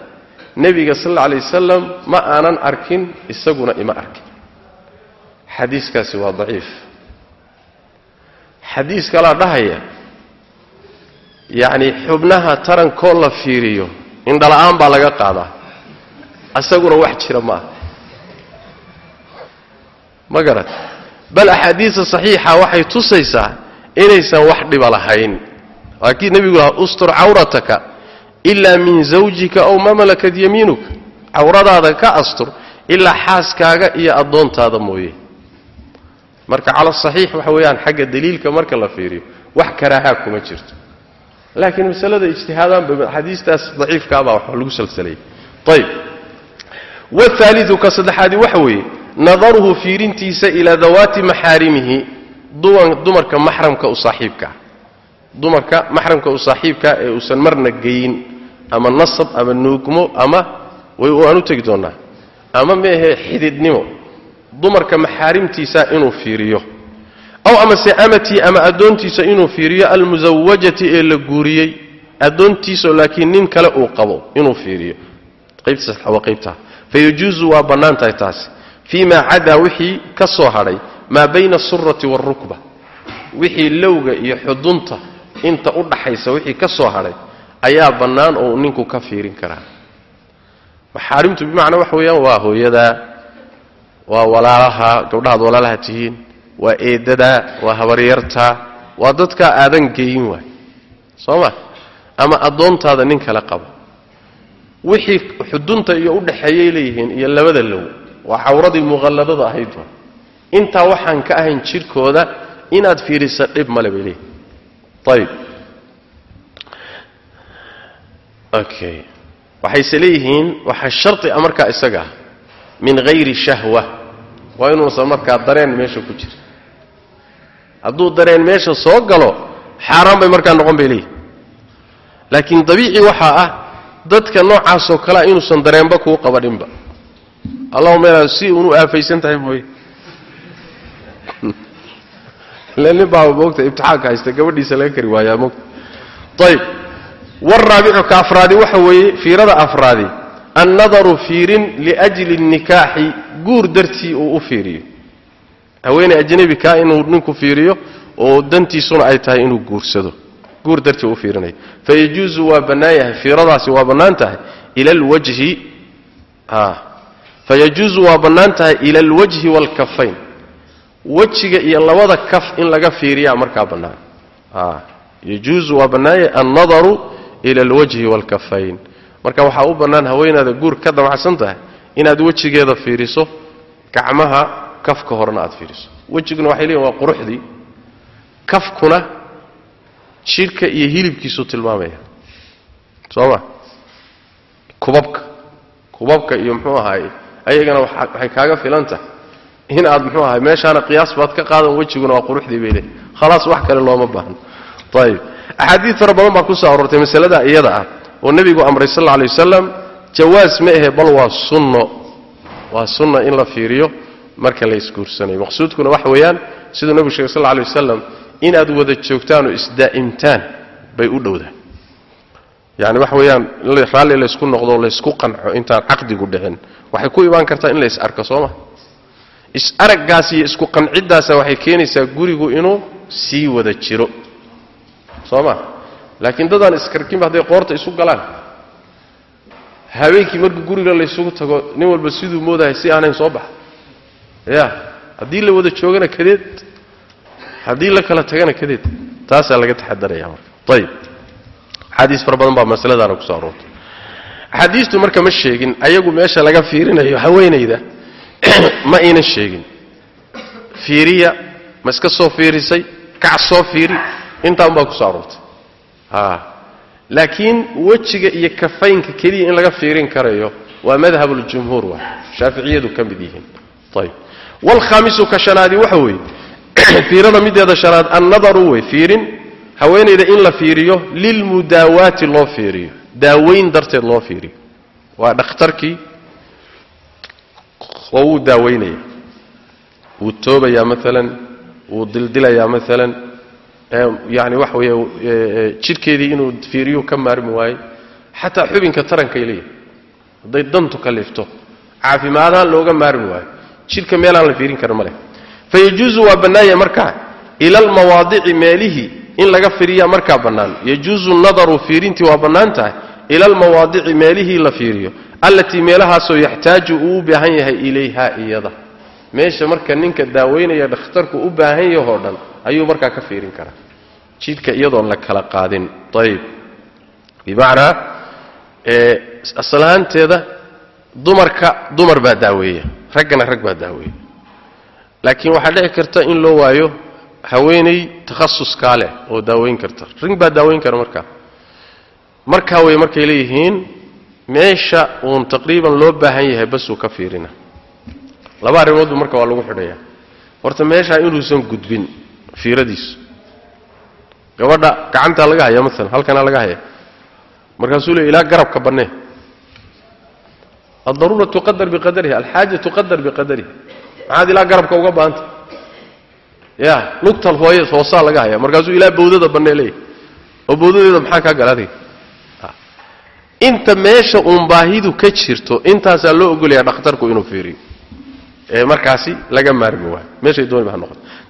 nebiga sal alla alay wasalam ma aanan arkin isaguna ima arkin. Xadiiskaasi waa daciif. Xadiis kalaa dhahaya yacni xubnaha tarankoo la fiiriyo indhala-aan baa laga qaadaa. Isaguna wax jira ma aha. Ma garat bal axaadiisa saxiixa waxay tusaysaa inaysan wax dhiba lahayn. Waa nebigu lahaa ustur cawrataka ilaa min zawjika aw ma malakat yamiinuka cawradaada ka astur ilaa xaaskaaga iyo addoontaada mooye. Marka cala saxiix waxa weeyaan xagga daliilka marka la fiiriyo wax karaahaa kuma jirto laakiin masalada ijtihaadaanba xadiistaas daciifkaabaa wax lagu salsalayay. Ayib wahaaliu ka saddexaadi waxa weeye nadaruhu fiirintiisa ilaa dawaati maxaarimihi dumarka maxramka u saaxiibkaa dumarka maxramka u saaxiibkaa ee uusan marna geyin ama nasab ama nuugmo ama waan u tegi doonnaa ama meahe xididnimo. Dumarka maxaarimtiisa inuu fiiriyo aw amase amatii ama addoontiisa inuu fiiriyo almusawajati ee la guuriyey addoontiisoo laakiin nin kale uu qabo inuu fiiriyo. Qaybtaaswaa qaybtaa fayajuusu waa bannaan tahay taasi. Fii cadaa wixii ka soo hadhay maa bayna asurati waalrukba wixii lowga iyo xudunta inta u dhaxaysa wixii ka soo hadhay ayaa bannaan oo ninku ka fiirin karaa. Maxaarimtu bimacnaa waxa weeyaan waa hooyadaa waa walaalaha gabdhahaad walaalaha tihiin waa eedadaa waa habaryartaa waa dadkaa aadan geyin waay. Soo ma? Ama addoontaada nin kale qabo. Wixii xudunta iyo u dhaxeeyay leeyihiin iyo labada low waa cawradii muqalladada ahayd waay. Intaa waxaan ka ahayn jidhkooda inaad fiirisa dhib male bay leeyihiin ayib okay waxayse leeyihiin waxaa shardi a markaa isaga ah min hayri shahwa waa inuusan markaa dareen meesha ku jira. Hadduu dareen meesha soo galo xaaraan bay markaa noqon bay leeyihiin laakiin dabiici waxaa ah dadka noocaasoo kalea inuusan dareenba kuu qabadhinba. Allahuma inaad si uunu aafaysan tahay mooye. Ile nin baaba moogta imtixaanka haysta gabadhiisa laga kari waayaa moogta ayib waraabicu ka afraadi waxa weeye fiirada afraadi. Annadaru fiirin liajli nikaaxi guur dartii uu u fiiriyo. Haweeney ajnabi kaa inuu ninku fiiriyo oo dantiisuna ay tahay inuu guursado. Guur dartii uu fiirinayo fayajuusu waa bannaan yahay fiiradaasi waa bannaan tahay ila alwajhi fayajuusu waa bannaan tahay ila alwajhi waalkafayn wejiga iyo labada kaf in laga fiiriyaa markaa bannaan. Yajuusu waa bannaan yahay annadaru ila alwajhi waalkafayn marka waxaa u bannaan haweenaada guur ka damacsan tahay inaad wejigeeda fiiriso gacmaha kafka horena aad fiiriso. Wejiguna waxay leeyihiin waa quruxdii. Kafkuna jidhka iyo hilibkiisuu tilmaamaya. Soo ma? Kubabka. Kubabka iyo muxuu ahaay? Ayagana waxay kaaga filan tahay in aad muxuu ahaay meeshaana qiyaas baad ka qaadan wejiguna waa quruxdii bay leeyihiin khalaas wax kale looma baahno ayib axaadiid fara badan baa ku aroortay masalada iyada ah oo nebigu amray sal alla alay wasalam jawaas ma ahe bal waa sunno. Waa sunna in la fiiriyo marka la isguursanayo maqsuudkuna waxa weeyaan siduu nebigu sheegay sal alla alay wasalam inaad wada joogtaan oo isdaa'imtaan bay u dhowdahay yacni waxa weeyaan raalli laysku noqdo laysku qanco intaan caqdigu dhicin. Waxay ku imaan kartaa in la is arko soo ma? Is-araggaas iyo isku qanciddaasa waxay keenaysaa gurigu inuu sii wada jiro. Soo ma? Laakiin dadaan iskarkinba hadday qoorta isu galaan habeenkii marka guriga laysugu tago nin walba siduu moodahay si aanayn soo baxa ya haddii la wada joogana kadeed haddii la kala tagana kadeed taasaa laga taxadaraya marka. Ayib axaadiis fara badan baa masaladaana ku soo aroortay. Axaadiistu marka ma sheegin ayagu meesha laga fiirinayo haweenayda ma aynan sheegin. Fiiriya ma iska soo fiirisay kac soo fiiri intaan baa ku soo aroortay laakiin wejiga iyo kafaynka keliya in laga fiirin karayo waa madhabuljumhuur wa shaaficiyadu ka mid yihiin. Ayb wlkhaamisu ka shanaadi waxa weeye fiirada mideeda shanaad annadaru wey fiirin haweenayda in la fiiriyo lilmudaawaati loo fiiriyo. Daaweyn darteed loo fiiriyo. Waa dhakhtarkii oo wuu daaweynaya wuu toobayaa maalan wuu dildilayaa maalan yani waxa weeye jidhkeedii inuu fiiriyu ka maarmi waayo xataa xubinka tarankay leeyahay hadday dantu ka lifto caafimaadaan looga maarmi waayo. Jidhka meelaan la fiirin karin ma fayajuusu waa bannaanya markaa ila almawaadici meelihii in laga fiiriyaa markaa bannaan. Yajuusu nadaru fiirintii waa bannaan tahay ila almawaadici meelihii la fiiriyo. Allatii meelahaasoo yaxtaaju uu u baahan yahay ilayha iyada. Meesha marka ninka daaweynaya dhakhtarku u baahan yahoo dhan ayuu markaa ka fiirin karaa. Jidhka iyadoon la kala qaadin ayib bimacnaa aslahaanteeda dumarka dumar baa daaweeya. Raggana rag baa daaweeya. Laakiin waxaa dhici karta in loo waayo haweeney takhasuskaa leh oo daaweyn karta. Ring baa daaweyn kara markaa markaa way markay leeyihiin meesha uun taqriiban loo baahan yahay basuu ka fiirina. Laba arrimoodbu marka waa lagu xidhayaa horta meeshaa inuusan gudbin fiiradiisu gabadha gacantaa laga haya maalan halkanaa laga haya markaasuu le ilaa garabka bannee aldaruura tuqadar biqadariha alxaaja tuqadar biqadariha maxaad ilaa garabka uga baahanta ya lugtal hooy hoosaa laga haya markaasuu ilaa bawdada bannee leeyahy oo bawdadeeda maxaa kaa gala adiga inta meesha uun baahidu ka jirto intaasaa loo ogolaya dhakhtarku inuu fiiriyo. Ee markaasi laga maarmi waayo. Meeshay dooni ba ha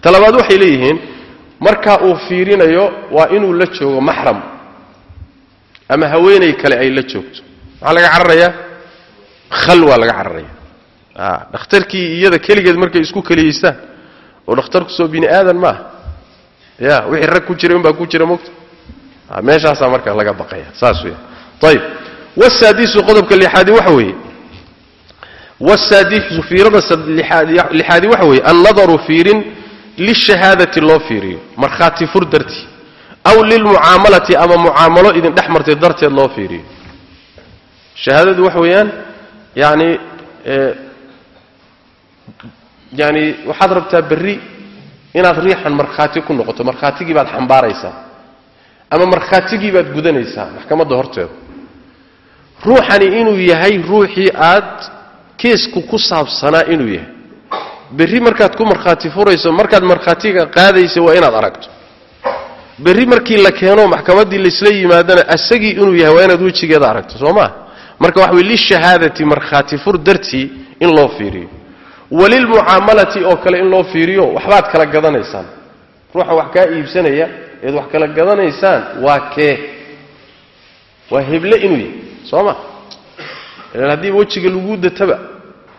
ta labaad waxay leeyihiin markaa uu fiirinayo waa inuu la joogo maxram ama haweenay kale ay la joogto. Maxaa laga cararayaa khalwaa laga cararaya. Dhakhtarkii iyada keligeed markay isku keliyaystaan oo dhakhtarku soo bini aadan maaha ya wixii rag ku jira unbaa ku jira mogta meeshaasaa marka laga baqaya saas weya ayib wasaadisu qodobka lixaadi waxa weeye. Wasaadisu fiirada lixaadi waxa weeye annadaru fiirin lishahaadati loo fiiriyo markhaati fur dartii aw lilmucaamalati ama mucaamalo idin dhex martay darteed loo fiiriyo shahaadadu waxa weeyaan yani yani waxaad rabtaa berri inaad riixan markhaati ku noqoto markhaatigii baad xambaaraysaa ama markhaatigii baad gudanaysaa maxkamadda horteeda ruuxani inuu yahay ruuxii aad keesku ku saabsanaa inuu yahay berri markaad ku markhaati furayso markaad markhaatiga qaadaysa waa inaad aragto. Berri markii la keeno maxkamaddii laysla yimaadana asagii inuu yahay waa inaad wejigeeda aragto soo maa marka waxa wey lishahaadati markhaati fur dartii in loo fiiriyo. Walilmucaamalati oo kale in loo fiiriyo waxbaad kala gadanaysaan. Ruuxa wax kaa iibsanaya eed wax kala gadanaysaan waa kee. Waa heble inuu yahay soo ma ilan haddiiba wejiga laguu databa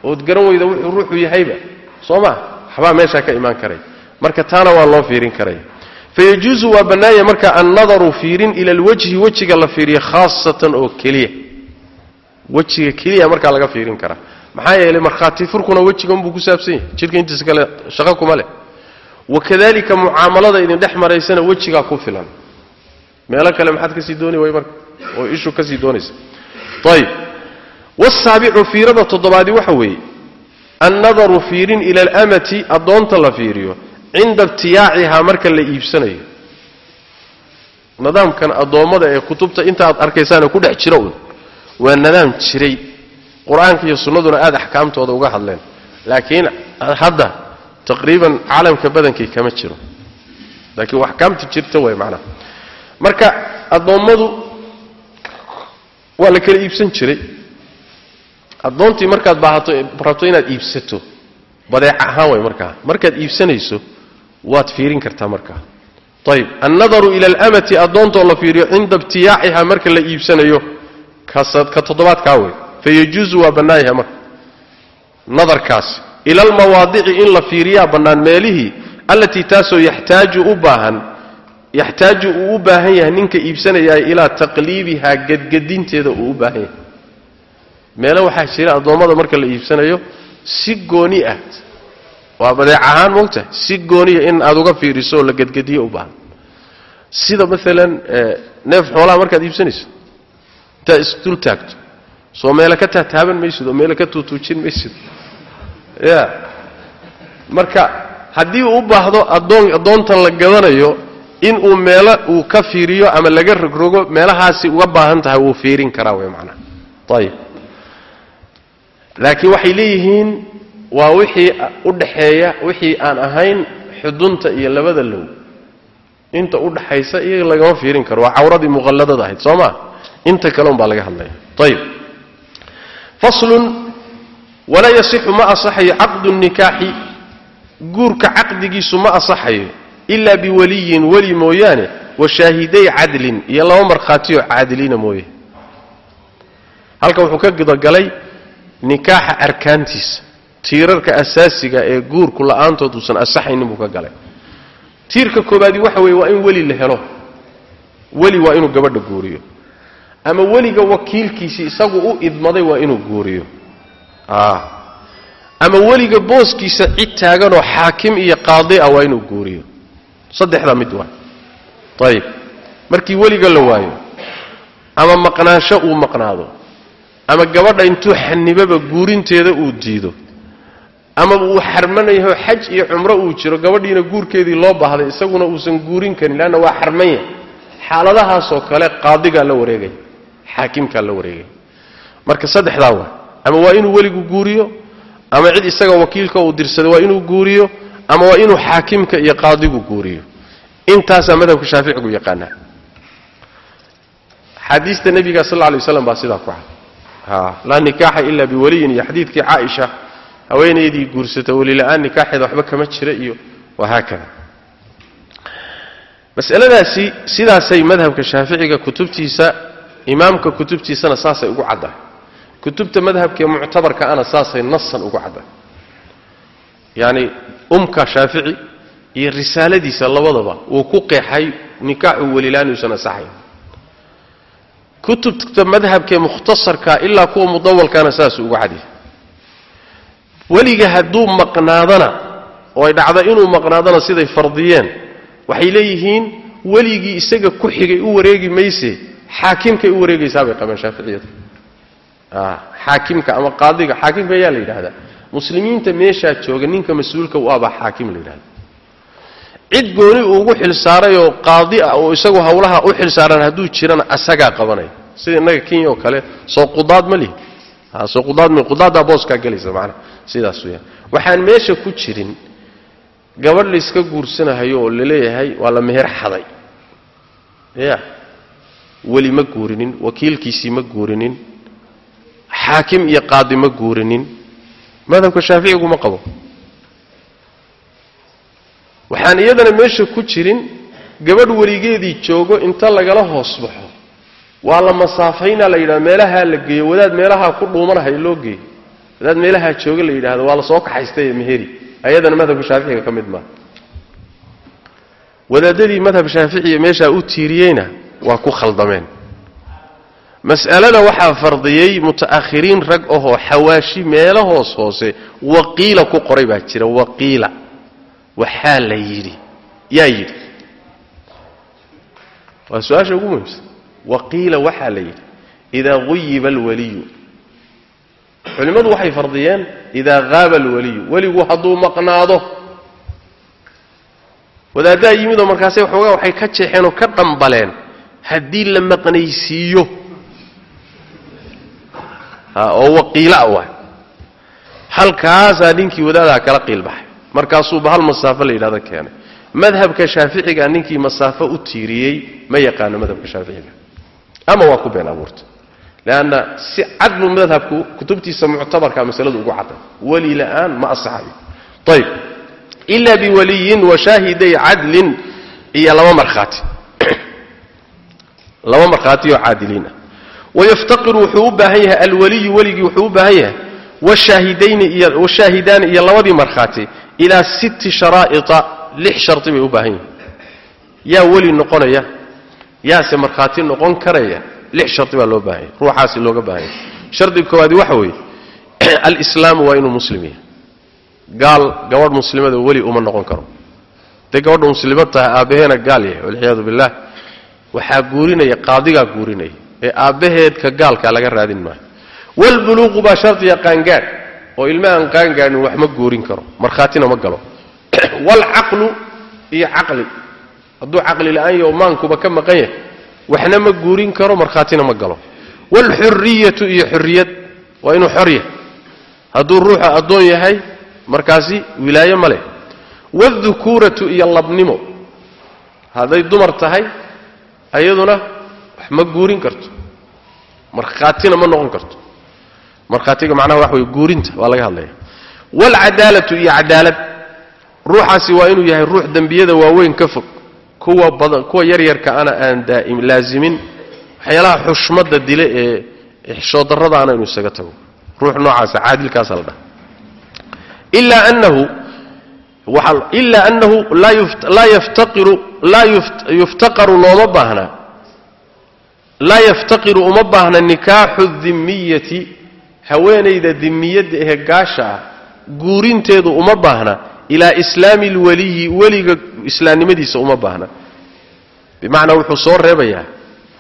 ood garan weyda wuxuu ruuxu yahayba soo ma waxbaa meeshaa ka imaan karay. Marka taana waa loo fiirin karaya fayajuusu waa bannaanya marka annadaru fiirin ila alwajhi wejiga la fiiriyo khaasatan oo keliya. Wejiga keliya markaa laga fiirin karaa maxaa yeelay markhaati furkuna wejiga unbuu ku saabsan yahay. Jidhka intiisa kale shaqo kuma leh. Wakadalika mucaamalada idin dhex maraysana wejigaa ku filan. Meelo kale maxaad ka sii dooni way marka oo ishu ka sii doonaysa. Ayib wasaabicu fiirada toddobaadi waxa weeye annadaru fiirin ila alamati addoonta la fiiriyo cinda ibtiyaacihaa marka la iibsanayo. Nidaamkan addoommada ee kutubta inta aad arkaysaanoo ku dhex jira un waa nidaam jiray. Qur'aanka iyo sunnaduna aada axkaamtooda uga hadleen. Laakiin hadda taqriiban caalamka badankii kama jiro. Laakiin axkaamta jirta way macnaha marka addoommadu waa la kala iibsan jiray addoontii markaad baahato rabto inaad iibsato. Badeec ahaan way markaa. Markaad iibsanayso waad fiirin kartaa markaa. Ayib annadaru ila alamati addoontoo la fiiriyo cinda ibtiyaaciha marka la iibsanayo. Ka toddobaadkaa wey fayajuusu waa bannaanyaha marka. Nadarkaasi ila almawaadici in la fiiriyaa bannaan meelihii allatii taasoo yaxtaaju u baahan yaxtaaju uu u baahan yahay ninka iibsanayaa ilaa taqliibihaa gedgedinteeda uu u baahan yahay meele waxaa jira addoommada marka la iibsanayo si gooni ah. Waa badeec ahaan moogtahay si gooniya in aad uga fiiriso oo la gedgediyo u baahan. Sida maalan neef xoolaha markaad iibsanayso intaad isdul taagto soo meele ka taataaban maysid oo ka tuutuujin maysid. Ya. Marka haddii uu u baahdo adoon addoontan la gadanayo inuu meelo uu ka fiiriyo ama laga rogrogo meelahaasi uga baahan tahay wuu fiirin karaa wey macnaha ayib laakiin waxay leeyihiin waa wixii u dhaxeeya wixii aan ahayn xudunta iyo labada low. Inta u dhaxaysa iyaga lagama fiirin karo waa cawradii muqalladada ahayd soo ma inta kale un baa laga hadlaya. Ayib faslun walaa yasixu ma asaxayo caqdu nikaaxi. Guurka caqdigiisu ma asaxayo ilaa biwaliyin weli mooyaane wa shaahiday cadlin iyo laba markhaatiyoo caadiliina mooye. Halkan wuxuu ka gudagalay nikaaxa arkaantiisa tiirarka asaasiga ee guurku la'aantood uusan asaxaynin buu ka galay. Tiirka koobaadi waxa weeye waa in weli la helo. Weli waa inuu gabadha guuriyo. Ama weliga wakiilkiisii isagu u idmaday waa inuu guuriyo. Ama weliga booskiisa cid taaganoo xaakim iyo qaadi ah waa inuu guuriyo. Saddexdaa mid waa. Ayib markii weliga la waayo ama maqnaansho uu maqnaado ama gabadha intuu xanibaba guurinteeda uu diido ama uu xarmanayahoo xaj iyo cumro uu jiro gabadhiina guurkeedii loo baahday isaguna uusan guurin karin leanna waa xarmanya xaaladahaasoo kale qaadigaa la wareegaya xaakimkaa la wareegaya marka saddexdaa waa ama waa inuu weligu guuriyo ama cid isaga wakiilka uu dirsaday waa inuu guuriyo ama waa inuu xaakimka iyo qaadigu guuriyo. Intaasaa madhabka shaaficigu yaqaanaa. Xaadiista nebiga sal lla alay waslam baa sidaa ku cad laa nikaaxa ila biwaliyin iyo xadiidkii caaisha haweenaydii guursata welila'aan nikaaxeeda waxba kama jira iyo wahaakada masaladaasi sidaasay madhabka shaaficiga kutubtiisa imaamka kutubtiisana saasay ugu caddahay kutubta madhabkaee muctabarka ana saasay nasan ugu caddahay yacni umka shaafici iyo risaaladiisa labadaba wuu ku qeexay nikaaxu welila'aan uusan asaxayn kutubta madhabkaee mukhtasarka ilaa kuwa mudawalkaana saasuu ugu cadyahay weliga hadduu maqnaadana oo ay dhacdo inuu maqnaadana siday fardiyeen waxay leeyihiin weligii isaga ku xigay u wareegi mayse xaakimkay u wareegaysaa bay qabeen shaaficiyadu. Xaakimka ama qaadiga xaakimka ayaa la yidhahdaa muslimiinta meeshaa jooga ninka mas'uulka u abaa xaakim la yidhahda cid gooni uu ugu xilsaaray oo qaadi ah oo isagu hawlaha u xilsaaran hadduu jirana asagaa qabanaya sida innaga kenya oo kale soo qudaad ma lihi. Soo qudaad qudaaddaa booskaa gelaysa macnaha sidaas weyaan waxaan meesha ku jirin gabadh layska guursanahayo oo la leeyahay waa la meher xaday. Ya weli ma guurinin wakiilkiisii ma guurinin xaakim iyo qaadi ma guurinin. Madhabka shaaficigu ma qabo waxaan iyadana meesha ku jirin gabadh weligeedii joogo inta lagala hoos baxo. Waa la masaafaynaa la yidhahdo meelahaa la geeyo wadaad meelahaa ku dhuumanahay loo geeyo. Wadaad meelahaa jooga la yidhahdo waa la kaxaystay meheri. Ayadana madhabka shaaficiga ka mid maaha. Wadaadadii madhab shaaficiya meeshaa u tiiriyeyna waa ku khaldameen. Mas'alada waxaa fardiyey muta'ahiriin rag ahoo xawaashi meelo hoos hoose waqiila ku qoray baa jira waqiila waxaa la yidhi yaa yidhi. Waa su'aasha ugu muhiimsan. Waqiila waxaa la yidhi idaa guyiba alwaliyu. Culimmadu waxay fardiyeen idaa haaba alwaliyu. Weligu hadduu maqnaado. Wadaaddaa yimidoo markaase waxoogaa waxay ka jeexeen oo ka dhambaleen haddii la maqnaysiiyo. Oo waqiila waay halkaasaa ninkii wadaadaha kala qiilbaxay markaasuuba hal masaafo la yidhahdo keenay. Madhabka shaaficiga ninkii masaafo u tiiriyey ma yaqaano madhabka shaaficiga ama waa ku been abuurta leanna si cad buu madhabku kutubtiisa muctabarka masaladu ugu cadday weli la'aan ma asaxayo ayb ila biwaliyin wa shaahiday cadlin iyo laba markhaati. Laba markhaati oo caadiliin ah. Wayaftaqiru wuxuu u baahan yahay alwaliyu weligii wuxuu u baahan yahay washaahidaani iyo labadii markhaati ilaa sitti sharaa'ita lix shardi bay u baahan yihiin yaa weli noqonaya yaase markhaati noqon karaya lix shardi baa loo baahan yahay ruuxaasi looga baahan yahay shardiga koowaadi waxa weeye alislaamu waa inuu muslim yahay. Gaal gabadh muslimada weli uma noqon karo. Hadday gabadha muslimad tahay aabbaheena gaal yahay walciyaadu billah waxaa guurinaya qaadigaa guurinaya ee aabbaheedka gaalkaa laga raadin maayo. Walbuluuqu baa shardiya qaangaadh oo ilma aan qaangaadhin wax ma guurin karo. Markhaatina ma galo. Waalcaqlu iyo caqli. Hadduu caqli la'aan yaho maankuba ka maqan yahay waxna ma guurin karo markhaatina ma galo. Waalxuriyatu iyo xuriyad waa inuu xor yahay. Hadduu ruuxa addoon yahay markaasi wilaaye ma leh. Waaldukuuratu iyo labnimo. Hadday dumar tahay ayaduna wax ma guurin karto. Markhaatina ma noqon karto markhaatiga macnaha waxa wey guurinta waa laga hadlaya. Waalcadaalatu iyo cadaalad. Ruuxaasi waa inuu yahay ruux dembiyada waaweyn ka fog. Kuwa badan kuwa yaryarka ana aan daa'im laazimin. Waxyaalaha xushmadda dile ee xishoodarrada ana inuu isaga tago. Ruux noocaasa caadilkaasa la dhaha ilaa annahu ilaa annahu laa looma baahna. Laa yaftaqiru uma baahna nikaaxu dimmiyati haweenayda dimiyadda ehe gaasha ah guurinteedu uma baahna ilaa islaami lwaliyi weliga islaamnimadiisa uma baahna. Bimacnaa wuxuu soo reebayaa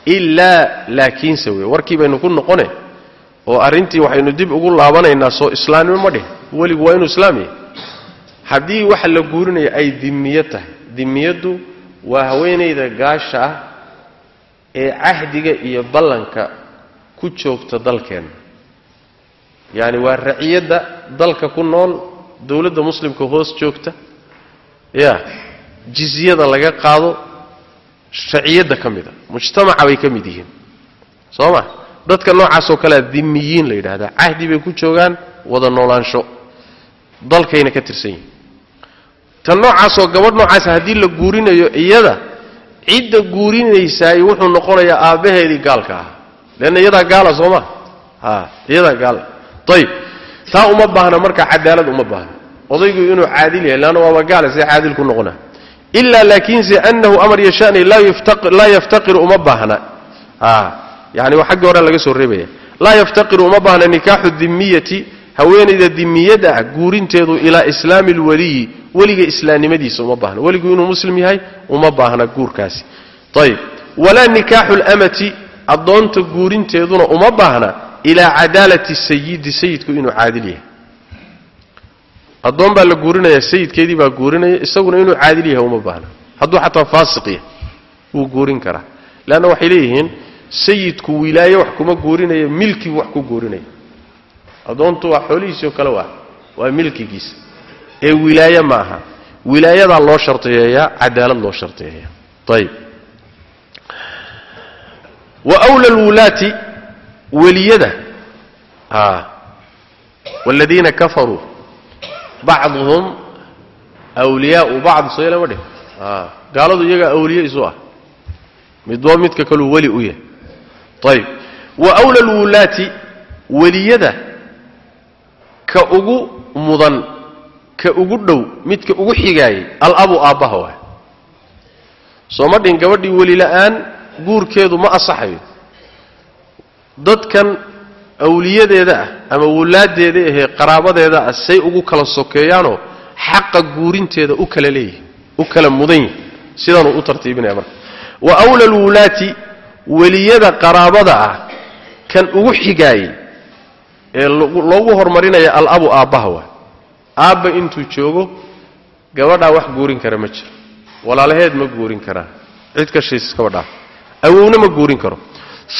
ilaa laakiinse wey warkii baynu ku noqone oo arrintii waxaynu dib ugu laabanaynaa soo islaamnimo ma dhih weligu waa inuu islaam yahay. Haddii waxa la guurinaya ay dimmiyo tahay dimmiyaddu waa haweenayda gaasha ah ee cahdiga iyo ballanka ku joogta dalkeenna yacani waa raciyadda dalka ku nool dowladda muslimka hoos joogta ya jizyada laga qaado raciyadda ka mida mujtamaca bay ka mid yihiin. Soo ma? Dadka noocaasoo kalea dimmiyiin la yidhahdaa cahdi bay ku joogaan wada noolaansho. Dalkayna ka tirsan yihiin. Tan noocaasoo gabadh noocaasa haddii la guurinayo iyada cidda guurinaysaay wuxuu noqonayaa aabbaheedii gaalka ah leanna iyadaa gaala soo ma? A iyadaa gaala ayib taa uma baahna marka cadaalad uma baahna. Odaygu inuu caadil yahay leanna waaba gaala see caadil ku noqona ilaa laakiinse annahu amar yashani laa yaftaqiru uma baahna. Yani xaggii hore laga soo reebaya. Laa yaftaqiru uma baahna nikaaxu dimmiyati haweenayda dimiyadda ah guurinteedu ilaa islaami alwaliyi weliga islaamnimadiisa uma baahna. Weligu inuu muslim yahay uma baahna guurkaasi. Ayib walaa nikaaxu lamati addoonta guurinteeduna uma baahna ilaa cadaalati sayidi sayidku inuu caadil yahay. Addoon baa la guurinaya sayidkeedii baa guurinaya isaguna inuu caadil yahay uma baahna. Hadduu xataa faasiq yahay wuu guurin karaa. Leanna waxay leeyihiin sayidku wilaaye wax kuma guurinayo milkigu wax ku guurinaya. Addoontu waa xoolihiisii oo kale waa waa milkigiisa ee wilaaye ma aha. Wilaayadaa loo shardiyeeyaa cadaalad loo shardiyeeyaa ayib wa wla lwulaati weliyada a waaladiina kafaruu bacduhum wliyaau bacd soo lama dhih a gaaladu iyagaa awliye isu ah midba midka kaluu weli u yahay. Ayib wa wla lwulaati weliyada ka ugu mudan ka ugu dhow midka ugu xigaayay alabu aabbaha waay. Sooma dhin gabadhii weli la'aan guurkeedu ma asaxayo dadkan awliyadeeda ah ama wulaaddeeda ahee qaraabadeeda ah say ugu kala sokeeyaanoo xaqa guurinteeda u kala leeyihiin u kala mudan yihiin sidaanuu u tartiibinaya marka wa wla lwulaati weliyada qaraabada ah kan ugu xigaayey ee loogu hormarinaya alabu aabbaha waay aabba intuu joogo gabadhaa wax guurin kara ma jiro. Walaalaheed ma guurin karaan. Cid ka shiiskaba dhaaf awowna ma guurin karo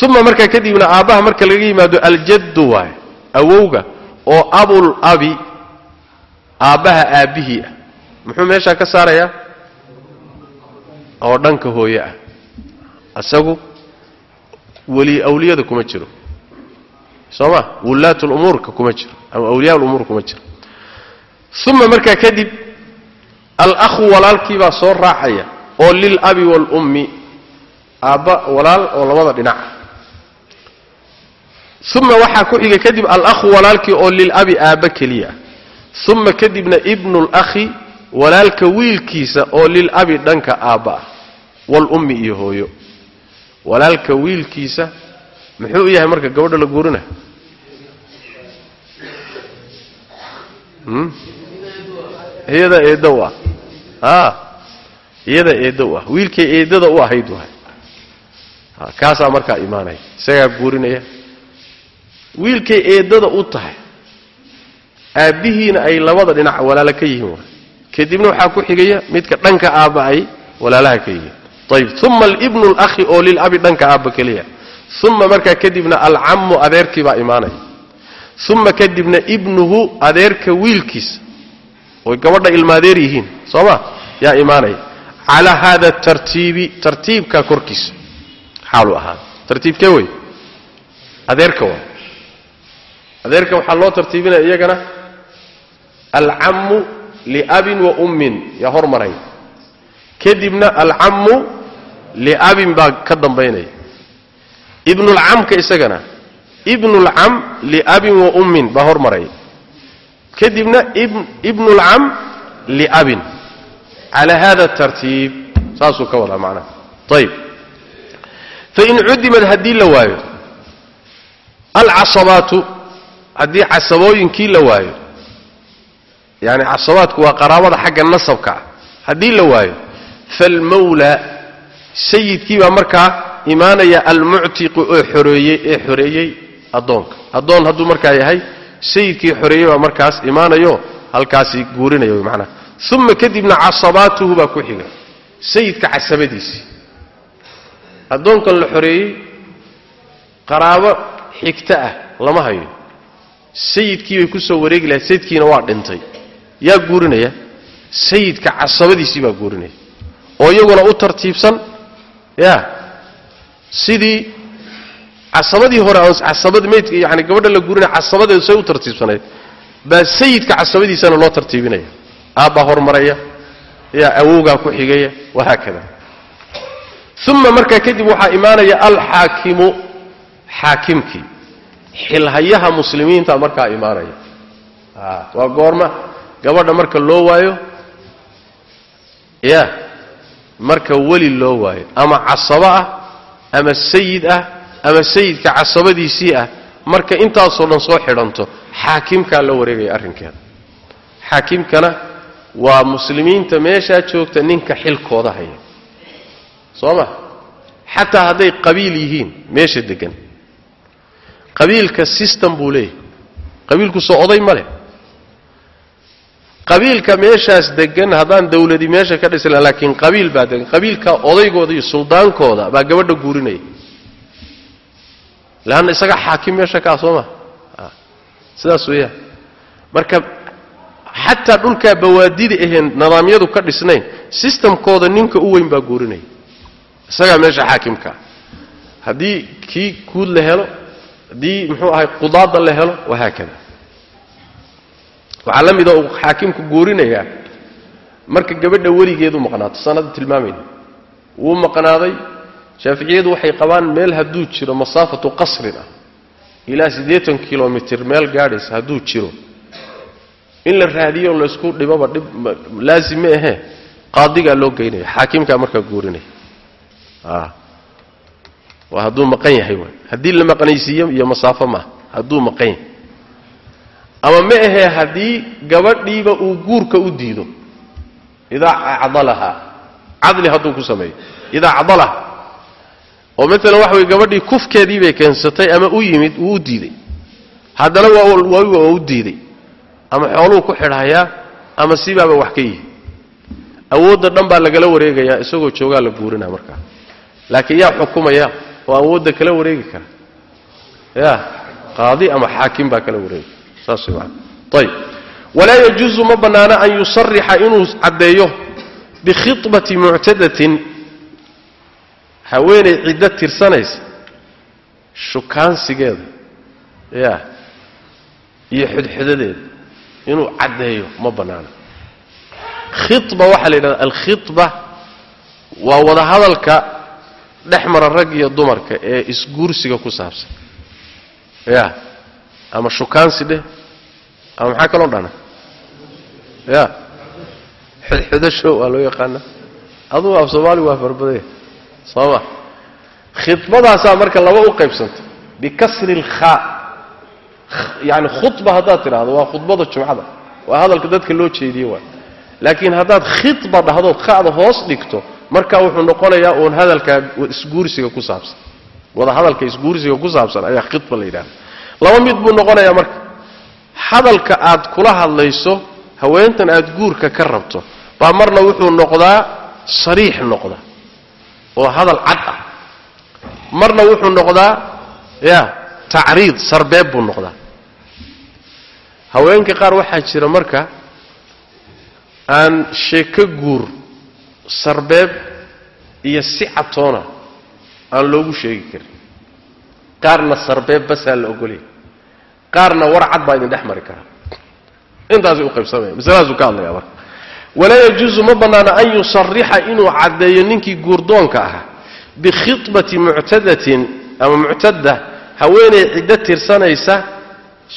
uma markaa kadibna aabbaha marka laga yimaado aljaddu waay awowga oo abul abi aabbaha aabbihii ah. Muxuu meeshaa ka saarayaa? Oo dhanka hooye ah. Isagu weli awliyada kuma jiro. Soo ma wulaat lumuurka kuma jiro. Ama awliyaa lumuur kuma jiro. Uma markaa kadib alakhu walaalkiibaa soo raacaya oo lilabi waalummi aabba walaal oo labada dhinac. Uma waxaa ku xiga kadib alakhu walaalkii oo lilabi aabba keliya. Uma kadibna ibnu lakhi walaalka wiilkiisa oo lilabi dhanka aabba ah waalummi iyo hooyo. Walaalka wiilkiisa muxuu u yahay marka gabadha la guurina? Iyada eedda u ah. Iyada eedda u ah. Wiilkay eeddada u ahayd waay kaasaa markaa imaanaya isagaa guurinaya. Wiilkay eeddada u tahay aabbihiina ay labada dhinac walaalo ka yihiin kadibna waxaa ku xigaya midka dhanka aabba ay walaalaha ka yihiin. Ayib uma alibnu lakhi oo lilabi dhanka aabba keliya uma markaa kadibna alcammu adeerkii baa imaanaya uma kadibna ibnuhu adeerka wiilkiisa oy gabadha ilmaadeer yihiin soo ma? Yaa imaanaya calaa hada tartiibi tartiibkaa korkiisa xaalu ahaa. Tartiibkee wey? Adeerka waa. Adeerka waxaa loo tartiibinaya iyagana alcammu liabin wa ummin yaa hormaraya kadibna alcammu liabin baa ka dambaynaya. Ibnulcamka isagana ibnulcam liabin wa ummin baa hormaraya kadibna ibnulcam liabin cala hada tartiib saasuu ka wadaa macnaha. Ayib fain cudimad haddii la waayo alcasabaatu haddii casabooyinkii la waayo yani casabaadku waa qaraabada xagga nasabka ah haddii la waayo falmawla sayidkii baa markaa imaanaya almuctiqu oo xoreeyey ee xoreeyey addoonka addoon hadduu markaa yahay sayidkii xoreeyey baa markaas imaanayo halkaasi guurinaya wy macnaha uma kadibna casabaatuhu baa ku xiga sayidka casabadiisii addoonkan la xoreeyey qaraabo xigta ah lama hayo. Sayidkii bay ku soo wareegi lahayd sayidkiina waa dhintay. Yaa guurinaya? Sayidka casabadiisii baa guurinaya. Oo iyaguna u tartiibsan ya sidii casabadii hore casabad maydka yani gabadha la guurinaya casabadeedu say u tartiibsanayd baa sayidka casabadiisana loo tartiibinaya. Aabbaa hormaraya yaa awowgaa ku xigaya wahaakada uma markaa kadib waxaa imaanaya alxaakimu xaakimkii xilhayaha muslimiinta markaa imaanaya. Waa goorma. Gabadha marka loo waayo ya marka weli loo waayo. Ama casabo ah ama sayid ah ama sayidka casabadiisii ah marka intaasoo dhan soo xidhanto xaakimkaa la wareegaya arrinkeeda. Xaakimkana waa muslimiinta meeshaa joogta ninka xilkooda haya soo ma xataa hadday qabiil yihiin meesha degan qabiilka system buu leeyahay. Qabiilku soo oday ma leh qabiilka meeshaas degan haddaan dawladi meesha ka dhisla laakiin qabiil baa degan qabiilka odaygooda iyo suldaankooda baa gabadha guurinaya. Leanna isaga xaakim meesha kaa soo ma sidaas weeyaan marka xataa dhulkaa bawaadida aheen nidaamyadu ka dhisnayn sistamkooda ninka u weyn baa guurinaya isagaa meesha xaakimkaa haddii kii guud la helo haddii muxuu ahay qudaada la helo wahaakada waxaa la mida uu xaakimku guurinayaa marka gabadha weligeedu maqnaato. Sanada tilmaamayna. Wuu maqnaaday shaaficiyadu waxay qabaan meel hadduu jiro masaafatu qasrin ah. Ilaa siddeetan kilomitir meel gaadhaysa hadduu jiro. In la raadiyo laysku dhibaba dhib laazim ma ahee qaadigaa loo geynaya xaakimkaa markaa guurinaya waa hadduu maqan yahay waay. Haddii la maqnaysiiyo iyo masaafo maaha hadduu maqan. Yahay ama ma ahee haddii gabadhiiba uu guurka u diido. Idaa acdalaha. Cadli hadduu ku sameeyo. Idaa acdalaha oo maalan waxa way gabadhii kufkeedii bay keensatay ama u yimid wuu u diiday. Haddana waa u diiday. Ama xooluu ku xidhayaa ama sibaaba wax ka yihi awoodda dhan baa lagala wareegayaa isagoo joogaa la guurinaa markaa laakiin yaa xukumaya oo awoodda kala wareegi kara. Ya qaadi ama xaakim baa kala wareegi. Saas ayib walaa yajuusu ma bannaano an yusarixa inuu caddeeyo bikhibati muctadatin haweenay ciddo tirsanaysa shukaansigeeda ya iyo xudxudadeeda inuu caddeeyo ma bannaano khiba waxaa la yidhahda alkhiba waa wadahadalka dhex mara rag iyo dumarka ee isguursiga ku saabsan. Ya. Ama shukaansi dheh ama maxaa kaloo dhana? Ya. Xudxudasho waa loo yaqaana. Adugu af soomaaligu waa farbadaya sooma khibadaasaa marka laba u qaybsanta bikasri lkhaa yani khuba haddaad tidhaahdo waa khudbada jumcada. Waa hadalka dadka loo jeediye waay laakiin haddaad khiba dhahdood khada hoos dhigto marka wuxuu noqonayaa uun hadalka isguursiga ku saabsan. Wada hadalka isguursiga ku saabsan ayaa khiba la yidhahda laba mid buu noqonayaa marka hadalka aad kula hadlayso haweentan aad guurka ka rabto baa marna wuxuu noqdaa sariix noqda oo hadal cad ah. Marna wuxuu noqdaa ya tacriid sarbeeb buu noqdaa. Haweenka qaar waxaa jira marka aan sheeko guur sarbeeb iyo si catoona aan loogu sheegi karin. Qaarna sarbeeb basaa la ogolya qaarna war cad baa idin dhex mari karaa intaasay qaybsamaya. Masaladaasuu ka hadlaya marka. Walaa yajuusu ma bannaana an yusarixa inuu caddeeyo ninkii guurdoonka ahaa bikhibati muctadatin ama muctada haweenay ciddo tirsanaysa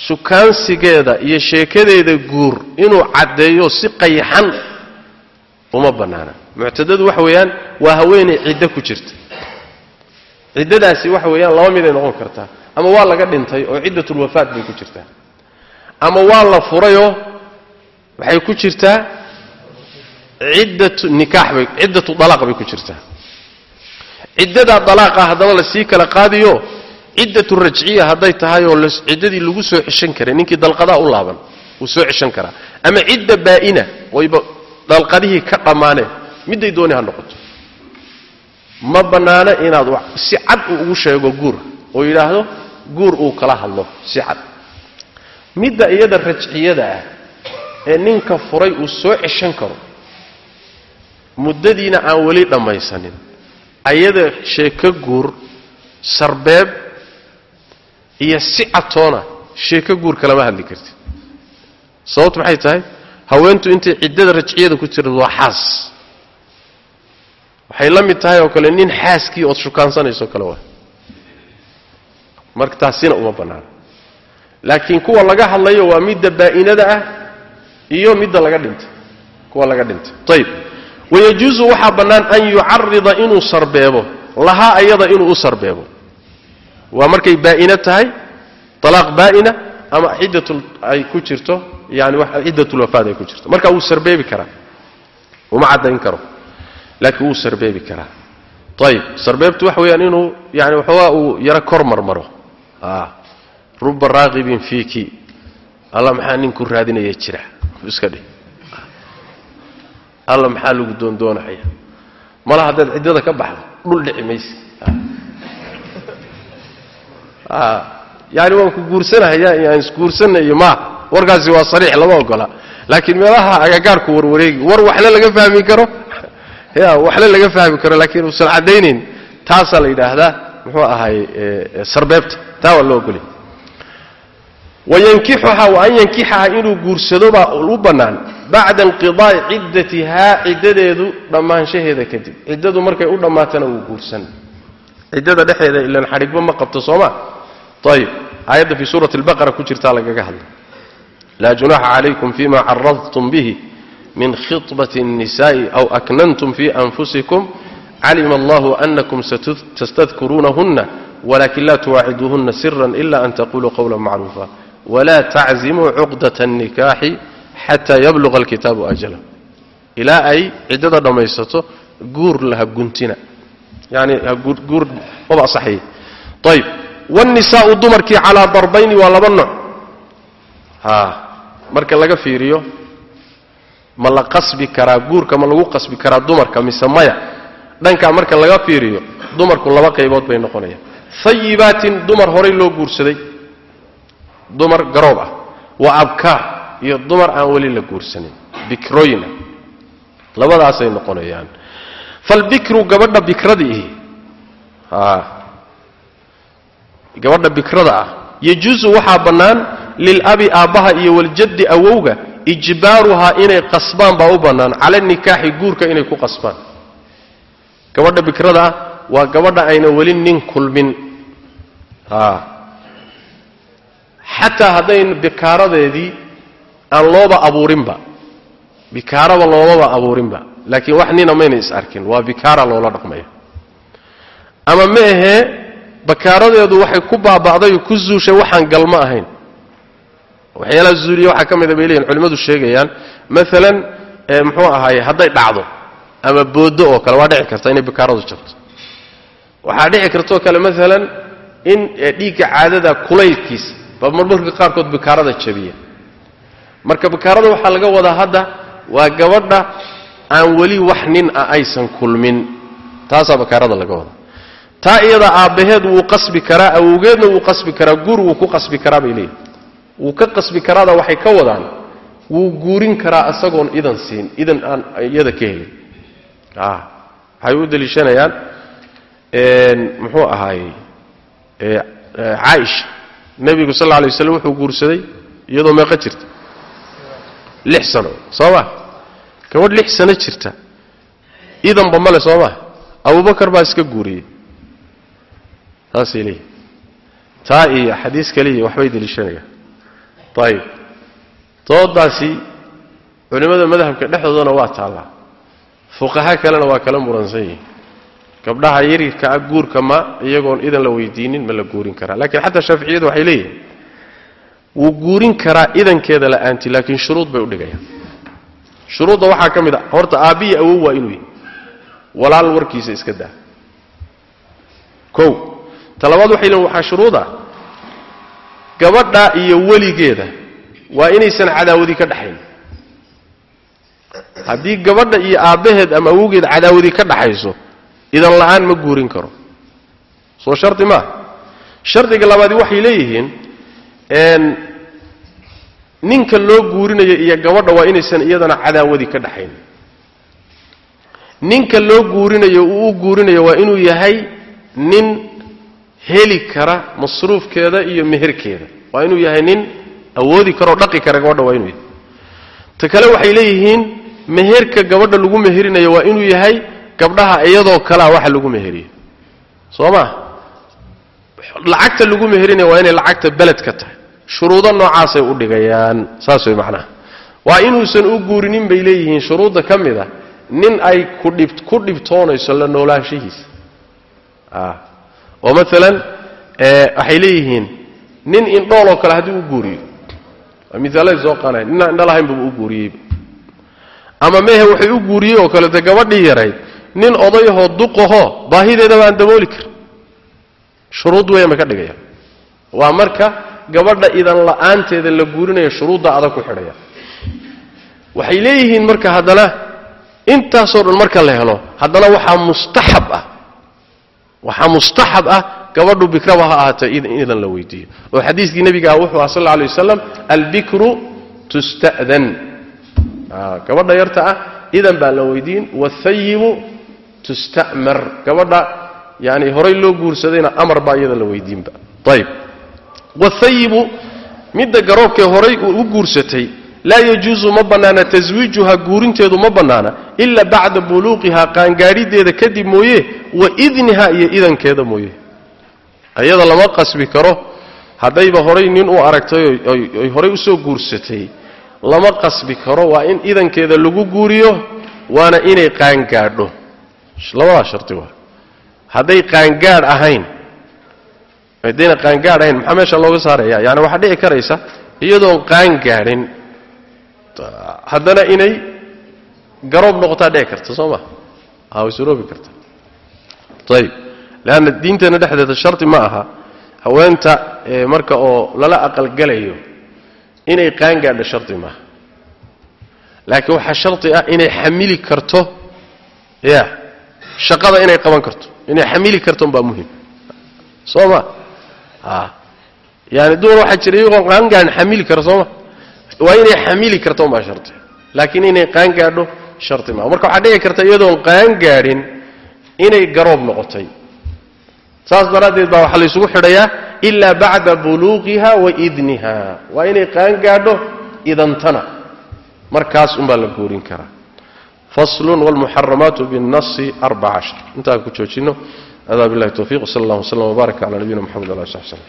sukaansigeeda iyo sheekadeeda guur inuu caddeeyo si qayxan uma bannaana muctadadu waxa weeyaan waa haweenay ciddo ku jirta. Ciddadaasi waxa weeyaan laba miday noqon kartaa. Ama waa laga dhintay oo ciddatulwafaat bay ku jirtaa. Ama waa la furayoo waxay ku jirtaa ciddatu nikaax bay ciddatu dalaaq bay ku jirtaa. Ciddadaa dalaaqa haddaba la sii kala qaadiyo ciddatu rajciya hadday tahay oo ciddadii lagu soo ceshan karay ninkii dalqadaa u laaban wuu soo ceshan karaa. Ama cidda baa'ina oyba dalqadihii ka dhammaaneen midday dooni ha noqoto. Ma bannaano inaad si cad uu ugu sheego guur oo yidhaahdo guur uu kala hadlo si cad. Midda iyada rajciyada ah ee ninka furay uu soo ceshan karo muddadiina aan weli dhammaysanin ayada sheeko guur sarbeeb iyo si catoona sheeko guur kalama hadli kartid. Sababtu maxay tahay haweentu intay ciddada rajciyada ku jirta waa xaas. Waxay la mid tahay oo kale nin xaaskii ood shukaansanayso kale waa. Marka taasina uma bannaano laakiin kuwa laga hadlayo waa midda baa'inada ah iyo midda laga dhintay. Kuwa laga dhintay. Ayib wayajuusu waxaa bannaan an yucarida inuu sarbeebo lahaa ayada inuu u sarbeebo. Waa markay baa'ina tahay alaaq baa'ina ama ciddatul ay ku jirto yani ciddatulwafaad ay ku jirto. Marka wuu sarbeebi karaa uma caddayn karo laakiin wuu sarbeebi karaa. Ayib sarbeebtu waxa weeyaan inuu yani waxoogaa uu yaro kor marmaro. Ruba raaqibin fiiki alla maxaa ninku raadinaya jira? Iska dhih alla maxaa lagu doondoonaya mala haddaad ciddada ka baxdo dhul dhici mayse. Yani waan ku guursanahaya iyo aan isguursanna iyo maa warkaasi waa sariix lama ogola. Laakiin meelaha agagaarku warwareegi war waxle laga fahmi karo? Ya waxle laga fahmi karo laakiin uusan caddaynayn taasaa la yidhaahdaa muxuu ahay sarbeebta. Taa waa loo ogolay wayankixuhaa wa an yankixaha inuu guursado baa u bannaan bacda inqidaa'i ciddatihaa ciddadeedu dhammaanshaheeda kadib. Ciddadu markay u dhammaatana wuu guursan. Ciddada dhexeeda ilan xadhigba ma qabto sooma ayib aayadda fii suurati albaqara ku jirtaa lagaga hadlay laa junaxa calaykum fima caradtum bihi min khiطbati الnisaءi aw aknantum fi anfusikum calima allahu anakum satadkuruunahuna walakin la tuwaaciduuhuna sira ila an taquluu qowla macruufa wla taczimuu cuqdaة الnikaaxi xataa yabluga alkitaabu ajalah ilaa ay ciddada dhammaysato guur laha guntina yani guur maba asaxaya ayb wاnnisaau dumarkii calaa darbayni waa laba nooc ha marka laga fiiriyo ma la qasbi karaa guurka ma lagu qasbi karaa dumarka mise maya? Dhankaa marka laga fiiriyo dumarku laba qaybood bay noqonayaan. Hayibaatin dumar horay loo guursaday. Dumar garoob ah. Wa abkaar iyo dumar aan weli la guursanin. Bikrooyina labadaasay noqonayaan. Falbikru gabadha bikradii gabadha bikrada ah. Yajuusu waxaa bannaan lilabi aabbaha iyo waljaddi awowga ijbaaruhaa inay qasbaan baa u bannaan cala nikaaxi guurka inay ku qasbaan gabadha bikrada ah waa gabadha ayna weli nin kulmin xataa haddayn bikaaradeedii aan looba abuurinba bikaaraba loomaba abuurinba laakiin wax nina mayna is arkin waa bikaara loola dhaqmaya ama ma ahee bakaaradeedu waxay ku baaba'day ku zuushay waxaan galmo ahayn waxyaalaha zuuliya waxaa ka mida bay leeyihiin culimmadu sheegayaan. Maalan muxuu ahaaye hadday dhacdo ama booddo oo kale waa dhici karta inay bikaaradu jabto. Waxaa dhici kartoo kale maalan in dhiigga caadada kulaylkiisa ba marmarka qaarkood bikaarada jabiya. Marka bikaarada waxaa laga wadaa hadda waa gabadha aan weli wax nin ah aysan kulmin. Taasaa bikaarada laga wadaa. Taa iyada aabbaheed wuu qasbi karaa awowgeedna wuu qasbi karaa guur wuu ku qasbi karaa bay leeyihiin wuu ka qasbi karaada waxay ka wadaan. Wuu guurin karaa isagoon idan siin idan aan iyada ka helin. Waxay u deliishanayaan muxuu ahaayey caaisha. Nebigu sal lla alay waslam wuxuu guursaday iyadoo meeqa jirta. Lix sano soo ma? Gabadh lix sano jirta. Idanba male soo ma? Abubakar baa iska guuriyey. Saasay leeyihiin taa iyo xadiis kaliya waxbay deliishanayaan ayib doodaasi culimmada madhabka dhexdoodana waa taallaa fuqaha kalena waa kala muransan yihiin gabdhaha yarirka ah guurka ma iyagoon idan la weydiinin ma la guurin karaa. Laakiin xataa shaaficiyadu waxay leeyihiin wuu guurin karaa idankeeda la'aanti laakiin shuruud bay udhigayaan shuruudda waxaa ka mid a horta aabbiyi awow waa inuu yahy walaal warkiisa iska daa. Kow talabaad waxay leeyiin waxaa shuruud ah gabadha iyo weligeeda waa inaysan cadaawadi ka dhaxayn. Haddii gabadha iyo aabbaheed ama awowgeed cadaawadi ka dhaxayso idan la'aan ma guurin karo. Soo shardi maaha shardiga labaadi waxay leeyihiin ninka loo guurinayo iyo gabadha waa inaysan iyadana cadaawadi ka dhaxayn. Ninka loo guurinayo uu u guurinayo waa inuu yahay nin heli kara masruufkeeda iyo meherkeeda. Waa inuu yahay nin awoodi karaoo dhaqi kara gabadha waa inuu yahay. Ta kale waxay leeyihiin meherka gabadha lagu meherinayo waa inuu yahay gabdhaha iyadoo kalea waxa lagu meheriyo. Soo maa lacagta lagu meherinayo waa inay lacagta beledka tahay. Shuruudo noocaasay u dhigayaan saas way macnaha. Waa inuusan u guurinin bay leeyihiin shuruudda ka mid a nin ay kudhib ku dhibtoonayso la noolaanshihiisa oo maalan waxay leeyihiin nin indhooloo kale haddii u guuriyo miaalay soo qaanay ninaan lahayn buba u guuriyeyba ama mehe waxay u guuriyey oo kaleeto gabadhii yarayd nin odayahoo duqahoo baahideedaba aan dabooli karin. Shuruud weyan bay ka dhigayaan waa marka gabadha idan la'aanteeda la guurinaya shuruudda adag ku xidhaya. Waxay leeyihiin marka haddana intaasoo dhan marka la helo haddana waxaa mustaxab ah waxaa mustaxab ah gabadhu bikraba ha ahaatee idan la weydiiyo. Oo xadiiskii nebiga ah wuxuu aha sal lay wasalam albikru tusta'dan. Gabadha yarta ah idan baa la weydiin waathayibu tusta'mar. Gabadha yani horay loo guursadayna amar baa iyada la weydiinba. Ayb waathayibu midda garoobkee horay u guursatay laa yajuusu ma bannaana taswiijuha guurinteedu ma bannaana ila bacda buluuqihaa qaangaadhideeda kadib mooye wa idniha iyo idankeeda mooye. Iyada lama qasbi karo. Haddayba horay nin u aragtay oy horay u soo guursatay lama qasbi karo. Waa in idankeeda lagu guuriyo waana inay qaangaadho. Labadaa sharti waa hadday qaangaadh ahayn haddayna qaangaadh ahayn maxaa meesha looga saaraya yani waxaa dhici karaysa iyadoon qaangaadhin haddana inay garoob noqotaa dhici karta soo ma? A way suroobi karta. Ayib leanna diinteenna dhexdeeda shardi ma aha. Haweenta marka oo lala aqalgalayo inay qaangaadho shardi maaha laakiin waxaa shardi ah inay xamili karto ya shaqada inay qaban karto. Inay xamili karton baa muhiim soo ma? Yani dumar waxaa jira iyagoon qaangaadhin xamili kara soo ma waa inay xamili karto baa shardi laakiin inay qaangaadho shardi maaha. Marka waxaa dhici karta iyadoon qaangaadhin inay garoob noqotay. Saas daraaddeed baa waxaa laysugu xidhayaa ilaa bacda buluuqiha wa idniha. Waa inay qaangaadho idantana. Markaas unbaa la guurin karaa. Faslun wlmuxaramaatu binnasi arbaca cashar intaan ku joojino adaa billahi towfiq sal allah wbaarak cala nabiyina mxamed ala sab slm